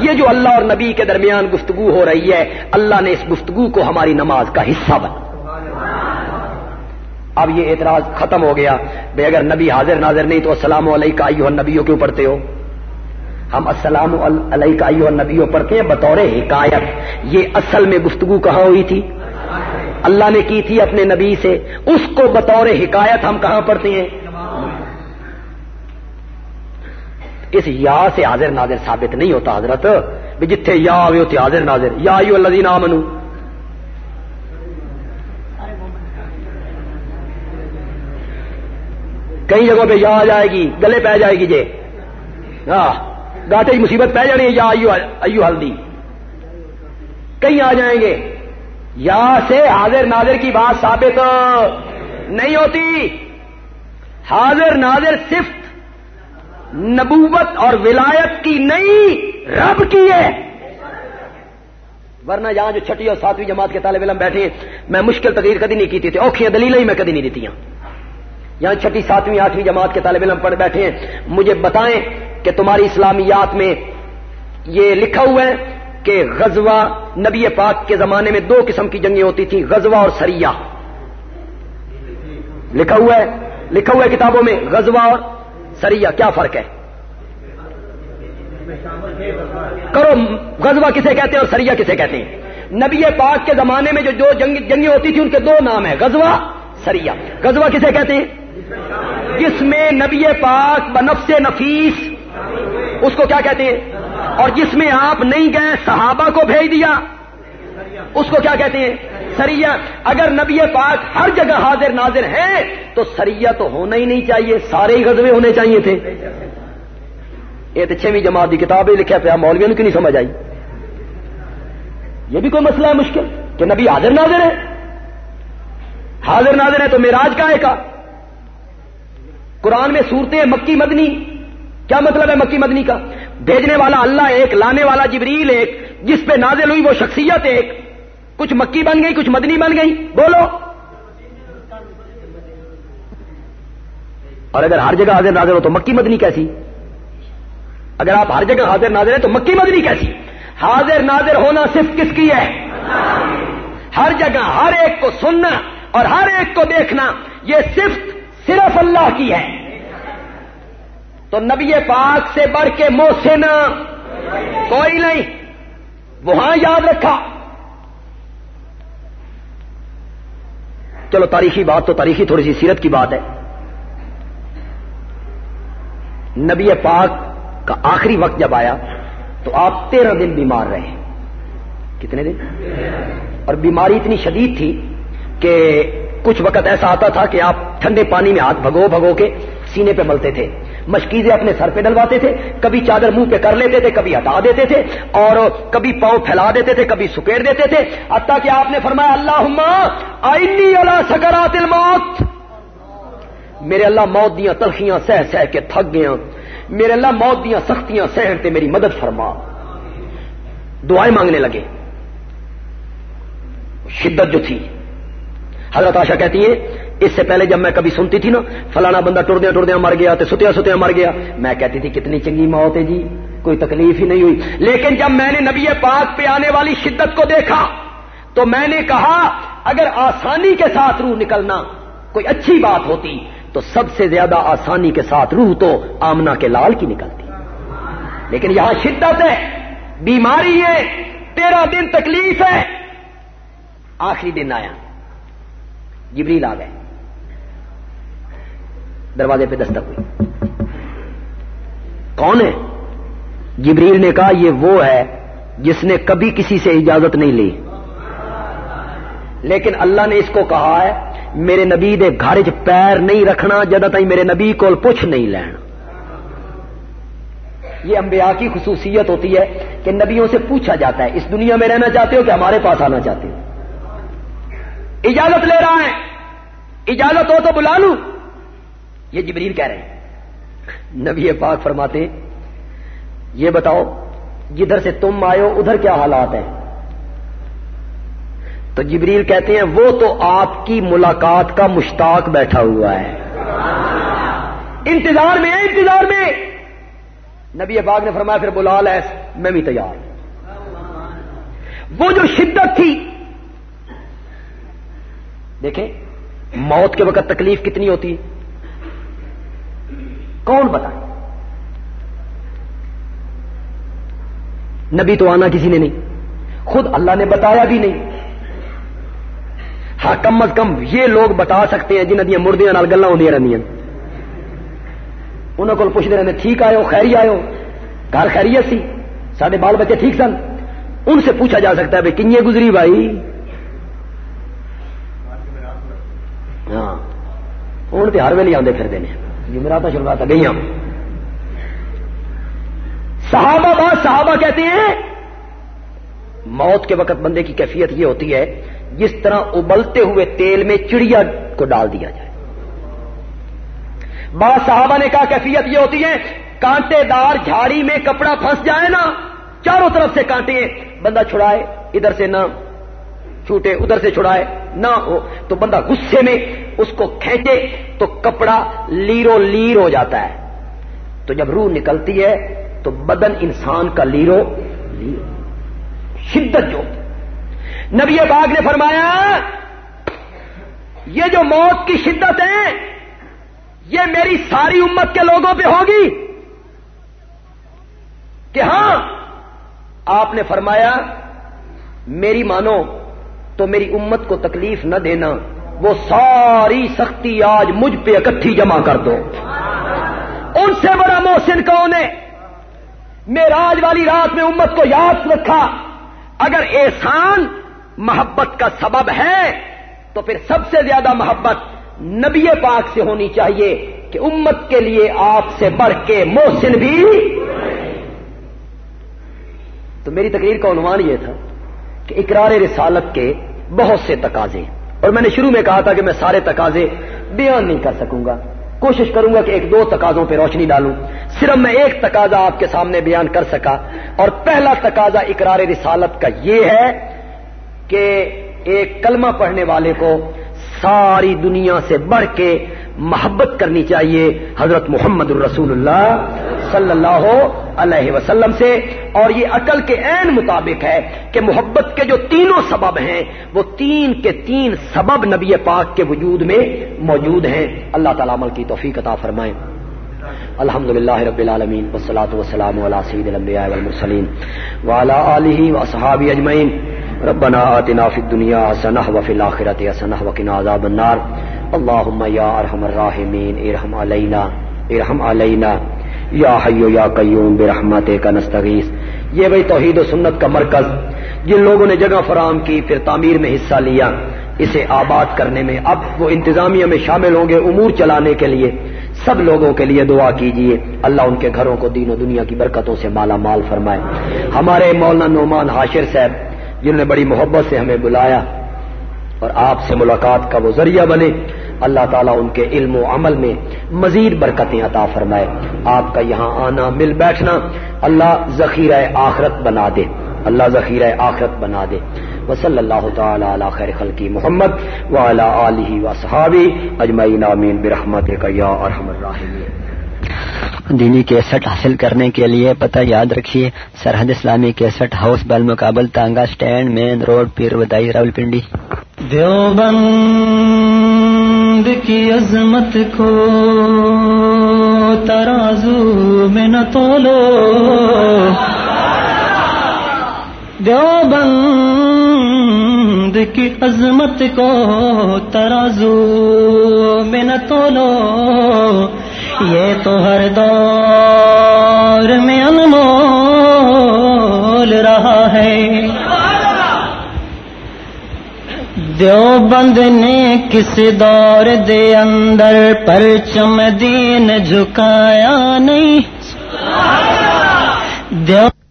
یہ جو اللہ اور نبی کے درمیان گفتگو ہو رہی ہے، اللہ نے اس گفتگو کو ہماری نماز کا حصہ بنا۔ اب یہ اعتراض ختم ہو گیا۔ بھائی اگر نبی حاضر ناظر نہیں تو السلام علیہ کا نبیوں کیوں پڑھتے ہو؟ ہم السلام علیہ کا نبیوں پڑھتے ہیں بطور حکایت۔ یہ اصل میں گفتگو کہاں ہوئی تھی؟ اللہ نے کی تھی اپنے نبی سے۔ اس کو بطور حکایت ہم کہاں پڑھتے ہیں؟ اس یا سے حاضر ناظر ثابت نہیں ہوتا حضرت، بھی جتھے یا آئے ہوتے حاضر ناظر۔ یا آئیو اللہ نام منو کئی جگہوں پہ یا آ جائے گی، گلے پہ جائے گی جے۔ ہاں گاٹے کی مصیبت پہ جانی ہے، یا ایو ہلدی۔ کئی آ جائیں گے۔ یا سے حاضر ناظر کی بات ثابت نہیں ہوتی۔ حاضر ناظر صرف نبوت اور ولایت کی نہیں رب کی ہے۔ ورنہ یہاں جو چھٹی اور ساتویں جماعت کے طالب علم بیٹھے میں مشکل تقریر کدی نہیں کی تھی اوکھیاں دلیل ہی میں کدی نہیں دیتی ہوں یہاں چھٹی، ساتویں، آٹھویں جماعت کے طالب علم پڑھ بیٹھے ہیں۔ مجھے بتائیں کہ تمہاری اسلامیات میں یہ لکھا ہوا ہے کہ غزوہ نبی پاک کے زمانے میں دو قسم کی جنگیں ہوتی تھیں، غزوہ اور سریا لکھا ہوا ہے، لکھا ہوا ہے کتابوں میں، غزوہ اور سریا، کیا فرق ہے؟ کرو، غزوہ کسے کہتے ہیں اور سریا کسے کہتے ہیں؟ نبی پاک کے زمانے میں جو دو جنگیں ہوتی تھی ان کے دو نام ہیں، غزوہ، سریا۔ غزوہ کسے کہتے ہیں؟ جس میں نبی پاک بنفس نفیس، اس کو کیا کہتے ہیں؟ اور جس میں آپ نہیں گئے، صحابہ کو بھیج دیا۔ اس کو کیا کہتے ہیں؟ سریا اگر نبی پاک ہر جگہ حاضر ناظر ہے تو سریا تو ہونا ہی نہیں چاہیے، سارے ہی غزوے ہونے چاہیے تھے۔ یہ تو چھویں جماعت کی کتاب لکھا پیا مولویوں نے کیوں نہیں سمجھ آئی؟ یہ بھی کوئی مسئلہ ہے مشکل؟ کہ نبی حاضر ناظر ہے حاضر ناظر ہے تو میراج کا ہے کا؟ قرآن میں صورتیں مکی مدنی۔ کیا مطلب ہے مکی مدنی کا؟ بھیجنے والا اللہ ایک، لانے والا جبریل ایک، جس پہ نازل ہوئی وہ شخصیت ایک۔ کچھ مکی بن گئی، کچھ مدنی بن گئی۔ بولو۔ اور اگر ہر جگہ حاضر نازر ہو تو مکی مدنی کیسی؟ اگر آپ ہر جگہ حاضر نازر ہیں تو مکی مدنی کیسی؟ حاضر نازر ہونا صرف کس کی ہے؟ ہر جگہ ہر ایک کو سننا اور ہر ایک کو دیکھنا، یہ صرف صرف اللہ کی ہے۔ تو نبی پاک سے بڑھ کے موسن کوئی نہیں، وہاں یاد رکھا۔ چلو تاریخی بات تو تاریخی تھوڑی سی سیرت کی بات ہے۔ نبی پاک کا آخری وقت جب آیا تو آپ تیرہ دن بیمار رہے۔ کتنے دن؟ اور بیماری اتنی شدید تھی کہ کچھ وقت ایسا آتا تھا کہ آپ ٹھنڈے پانی میں ہاتھ بھگو بھگو کے سینے پہ ملتے تھے۔ مشکیزیں اپنے سر پہ ڈلواتے تھے، کبھی چادر منہ پہ کر لیتے تھے، کبھی ہٹا دیتے تھے، اور کبھی پاؤں پھیلا دیتے تھے، کبھی سکیڑ دیتے تھے۔ حتیٰ کہ آپ نے فرمایا اللہ آئنی اللہ سکرات الموت. میرے اللہ، موت دیا تلخیاں سہ سہ کے تھک گیا میرے اللہ، موت دیا سختیاں سہن میری مدد فرما۔ دعائیں مانگنے لگے۔ شدت جو تھی۔ حضرت آشا کہتی ہے اس سے پہلے جب میں کبھی سنتی تھی نا، فلانا بندہ ٹردیا ٹردیا مر گیا تو ستیا ستیا مر گیا، میں کہتی تھی کتنی چنگی موت ہے جی کوئی تکلیف ہی نہیں ہوئی. لیکن جب میں نے نبی پاک پہ آنے والی شدت کو دیکھا، تو میں نے کہا، اگر آسانی کے ساتھ روح نکلنا کوئی اچھی بات ہوتی، تو سب سے زیادہ آسانی کے ساتھ روح تو آمنا کے لال کی نکلتی. لیکن یہاں شدت ہے، بیماری ہے، تیرہ دن تکلیف ہے. آخری دن آیا، جبریل آ گئے. دروازے پہ دستک ہوئی۔ کون ہے؟ جبریل نے کہا، یہ وہ ہے جس نے کبھی کسی سے اجازت نہیں لی۔ لیکن اللہ نے اس کو کہا ہے، میرے نبی دے گھر چ پیر نہیں رکھنا، جدہ تھی میرے نبی کو پوچھ نہیں لینا یہ انبیاء کی خصوصیت ہوتی ہے کہ نبیوں سے پوچھا جاتا ہے، اس دنیا میں رہنا چاہتے ہو کہ ہمارے پاس آنا چاہتے ہو؟ اجازت لے رہا ہے۔ اجازت ہو تو بلا لوں۔ یہ جبریل کہہ رہے ہیں۔ نبی پاک فرماتے یہ بتاؤ، جدھر سے تم آئے ہو، ادھر کیا حالات ہیں؟ تو جبریل کہتے ہیں، وہ تو آپ کی ملاقات کا مشتاق بیٹھا ہوا ہے۔ انتظار میں انتظار میں۔ نبی پاک نے فرمایا، پھر بلا ایس میں بھی تیار وہ جو شدت تھی، دیکھیں، موت کے وقت تکلیف کتنی ہوتی کون بتائے؟ نبی تو آنا کسی نے نہیں، خود اللہ نے بتایا بھی نہیں۔ ہاں کم از کم یہ لوگ بتا سکتے ہیں جنہ دیا مردیاں گلا ہو رہی انہوں کو پوچھتے رہتے ٹھیک آئے ہو خیری آئے ہو؟ گھر خیریت سی؟ سارے بال بچے ٹھیک سن؟ ان سے پوچھا جا سکتا ہے بھائی کنیے گزری بھائی؟ ہاں ہوں تو ہر ویلے آتے پھرتے ہیں جمعرات شروعات گئی صحابہ بات صحابہ کہتے ہیں، موت کے وقت بندے کی کیفیت یہ ہوتی ہے، جس طرح ابلتے ہوئے تیل میں چڑیا کو ڈال دیا جائے۔ بعض صحابہ نے کہا، کیفیت یہ ہوتی ہے، کانٹے دار جھاڑی میں کپڑا پھنس جائے نا، چاروں طرف سے کانٹے بندہ چھڑائے، ادھر سے نہ، چھوٹے ادھر سے چھڑائے، نہ ہو، تو بندہ غصے میں اس کو کھینچے تو کپڑا لیرو لیر ہو جاتا ہے۔ تو جب روح نکلتی ہے تو بدن انسان کا لیرو لیر شدت جو۔ نبی باغ نے فرمایا، یہ جو موت کی شدت ہے، یہ میری ساری امت کے لوگوں پہ ہوگی۔ کہ ہاں آپ نے فرمایا، میری مانو تو میری امت کو تکلیف نہ دینا۔ وہ ساری سختی آج مجھ پہ اکٹھی جمع کر دو۔ ان سے بڑا محسن کون ہے؟ میراج والی رات میں امت کو یاد رکھا۔ اگر احسان محبت کا سبب ہے، تو پھر سب سے زیادہ محبت نبی پاک سے ہونی چاہیے کہ امت کے لیے آپ سے بڑھ کے محسن بھی۔ تو میری تقریر کا عنوان یہ تھا کہ اقرار رسالت کے بہت سے تقاضے اور میں نے شروع میں کہا تھا کہ میں سارے تقاضے بیان نہیں کر سکوں گا۔ کوشش کروں گا کہ ایک دو تقاضوں پہ روشنی ڈالوں۔ صرف میں ایک تقاضا آپ کے سامنے بیان کر سکا۔ اور پہلا تقاضا اقرار رسالت کا یہ ہے کہ ایک کلمہ پڑھنے والے کو ساری دنیا سے بڑھ کے محبت کرنی چاہیے حضرت محمد الرسول اللہ صلی اللہ علیہ وسلم سے۔ اور یہ عقل کے عین مطابق ہے کہ محبت کے جو تینوں سبب ہیں، وہ تین کے تین سبب نبی پاک کے وجود میں موجود ہیں۔ اللہ تعالیٰ عمل کی توفیق عطا فرمائیں الحمد للہ رب العالمین وسلاۃ وسلام علیہ سید المبیا والمرسلین۔ وعلى آلہ واصحابہ اجمعین۔ ربنا آتنا فی الدنیا حسنہ وفی الاخرۃ حسنہ وقنا عذاب النار۔ اللهم یا ارحم الراحمین، ارحم علینا ارحم علینا، یا حیو یا قیوم برحمتک کا نستغیث۔ یہ وہی توحید و سنت کا مرکز۔ جن لوگوں نے جگہ فراہم کی، پھر تعمیر میں حصہ لیا۔ اسے آباد کرنے میں اب وہ انتظامیہ میں شامل ہوں گے امور چلانے کے لیے۔ سب لوگوں کے لیے دعا کیجیے اللہ ان کے گھروں کو دین و دنیا کی برکتوں سے مالا مال فرمائے۔ ہمارے مولانا نعمان حاشر صاحب، جنہوں نے بڑی محبت سے ہمیں بلایا اور آپ سے ملاقات کا وہ ذریعہ بنے۔ اللہ تعالیٰ ان کے علم و عمل میں مزید برکتیں عطا فرمائے۔ آپ کا یہاں آنا، مل بیٹھنا، اللہ ذخیرہ آخرت بنا دے۔ اللہ ذخیرہ آخرت بنا دے۔ وصلی اللہ تعالی علی خیر خلقی محمد وعلی آلہ و صحابی اجمعین، آمین۔ برحمت یا ارحم الراحمین۔ دینی کیسٹ حاصل کرنے کے لیے پتہ یاد رکھیے، سرحد اسلامی کیسٹ ہاؤس بل مقابل تانگا stand main road, Pir Wadhai Rawalpindi Deoband کی عظمت کو ترازو میں نہ تولو۔ دیوبند کی عظمت کو ترازو میں نہ تولو۔ یہ تو ہر دور میں انمول رہا ہے۔ دیوبند نے کس دور دے اندر پرچم دین جھکایا نہیں؟ دیو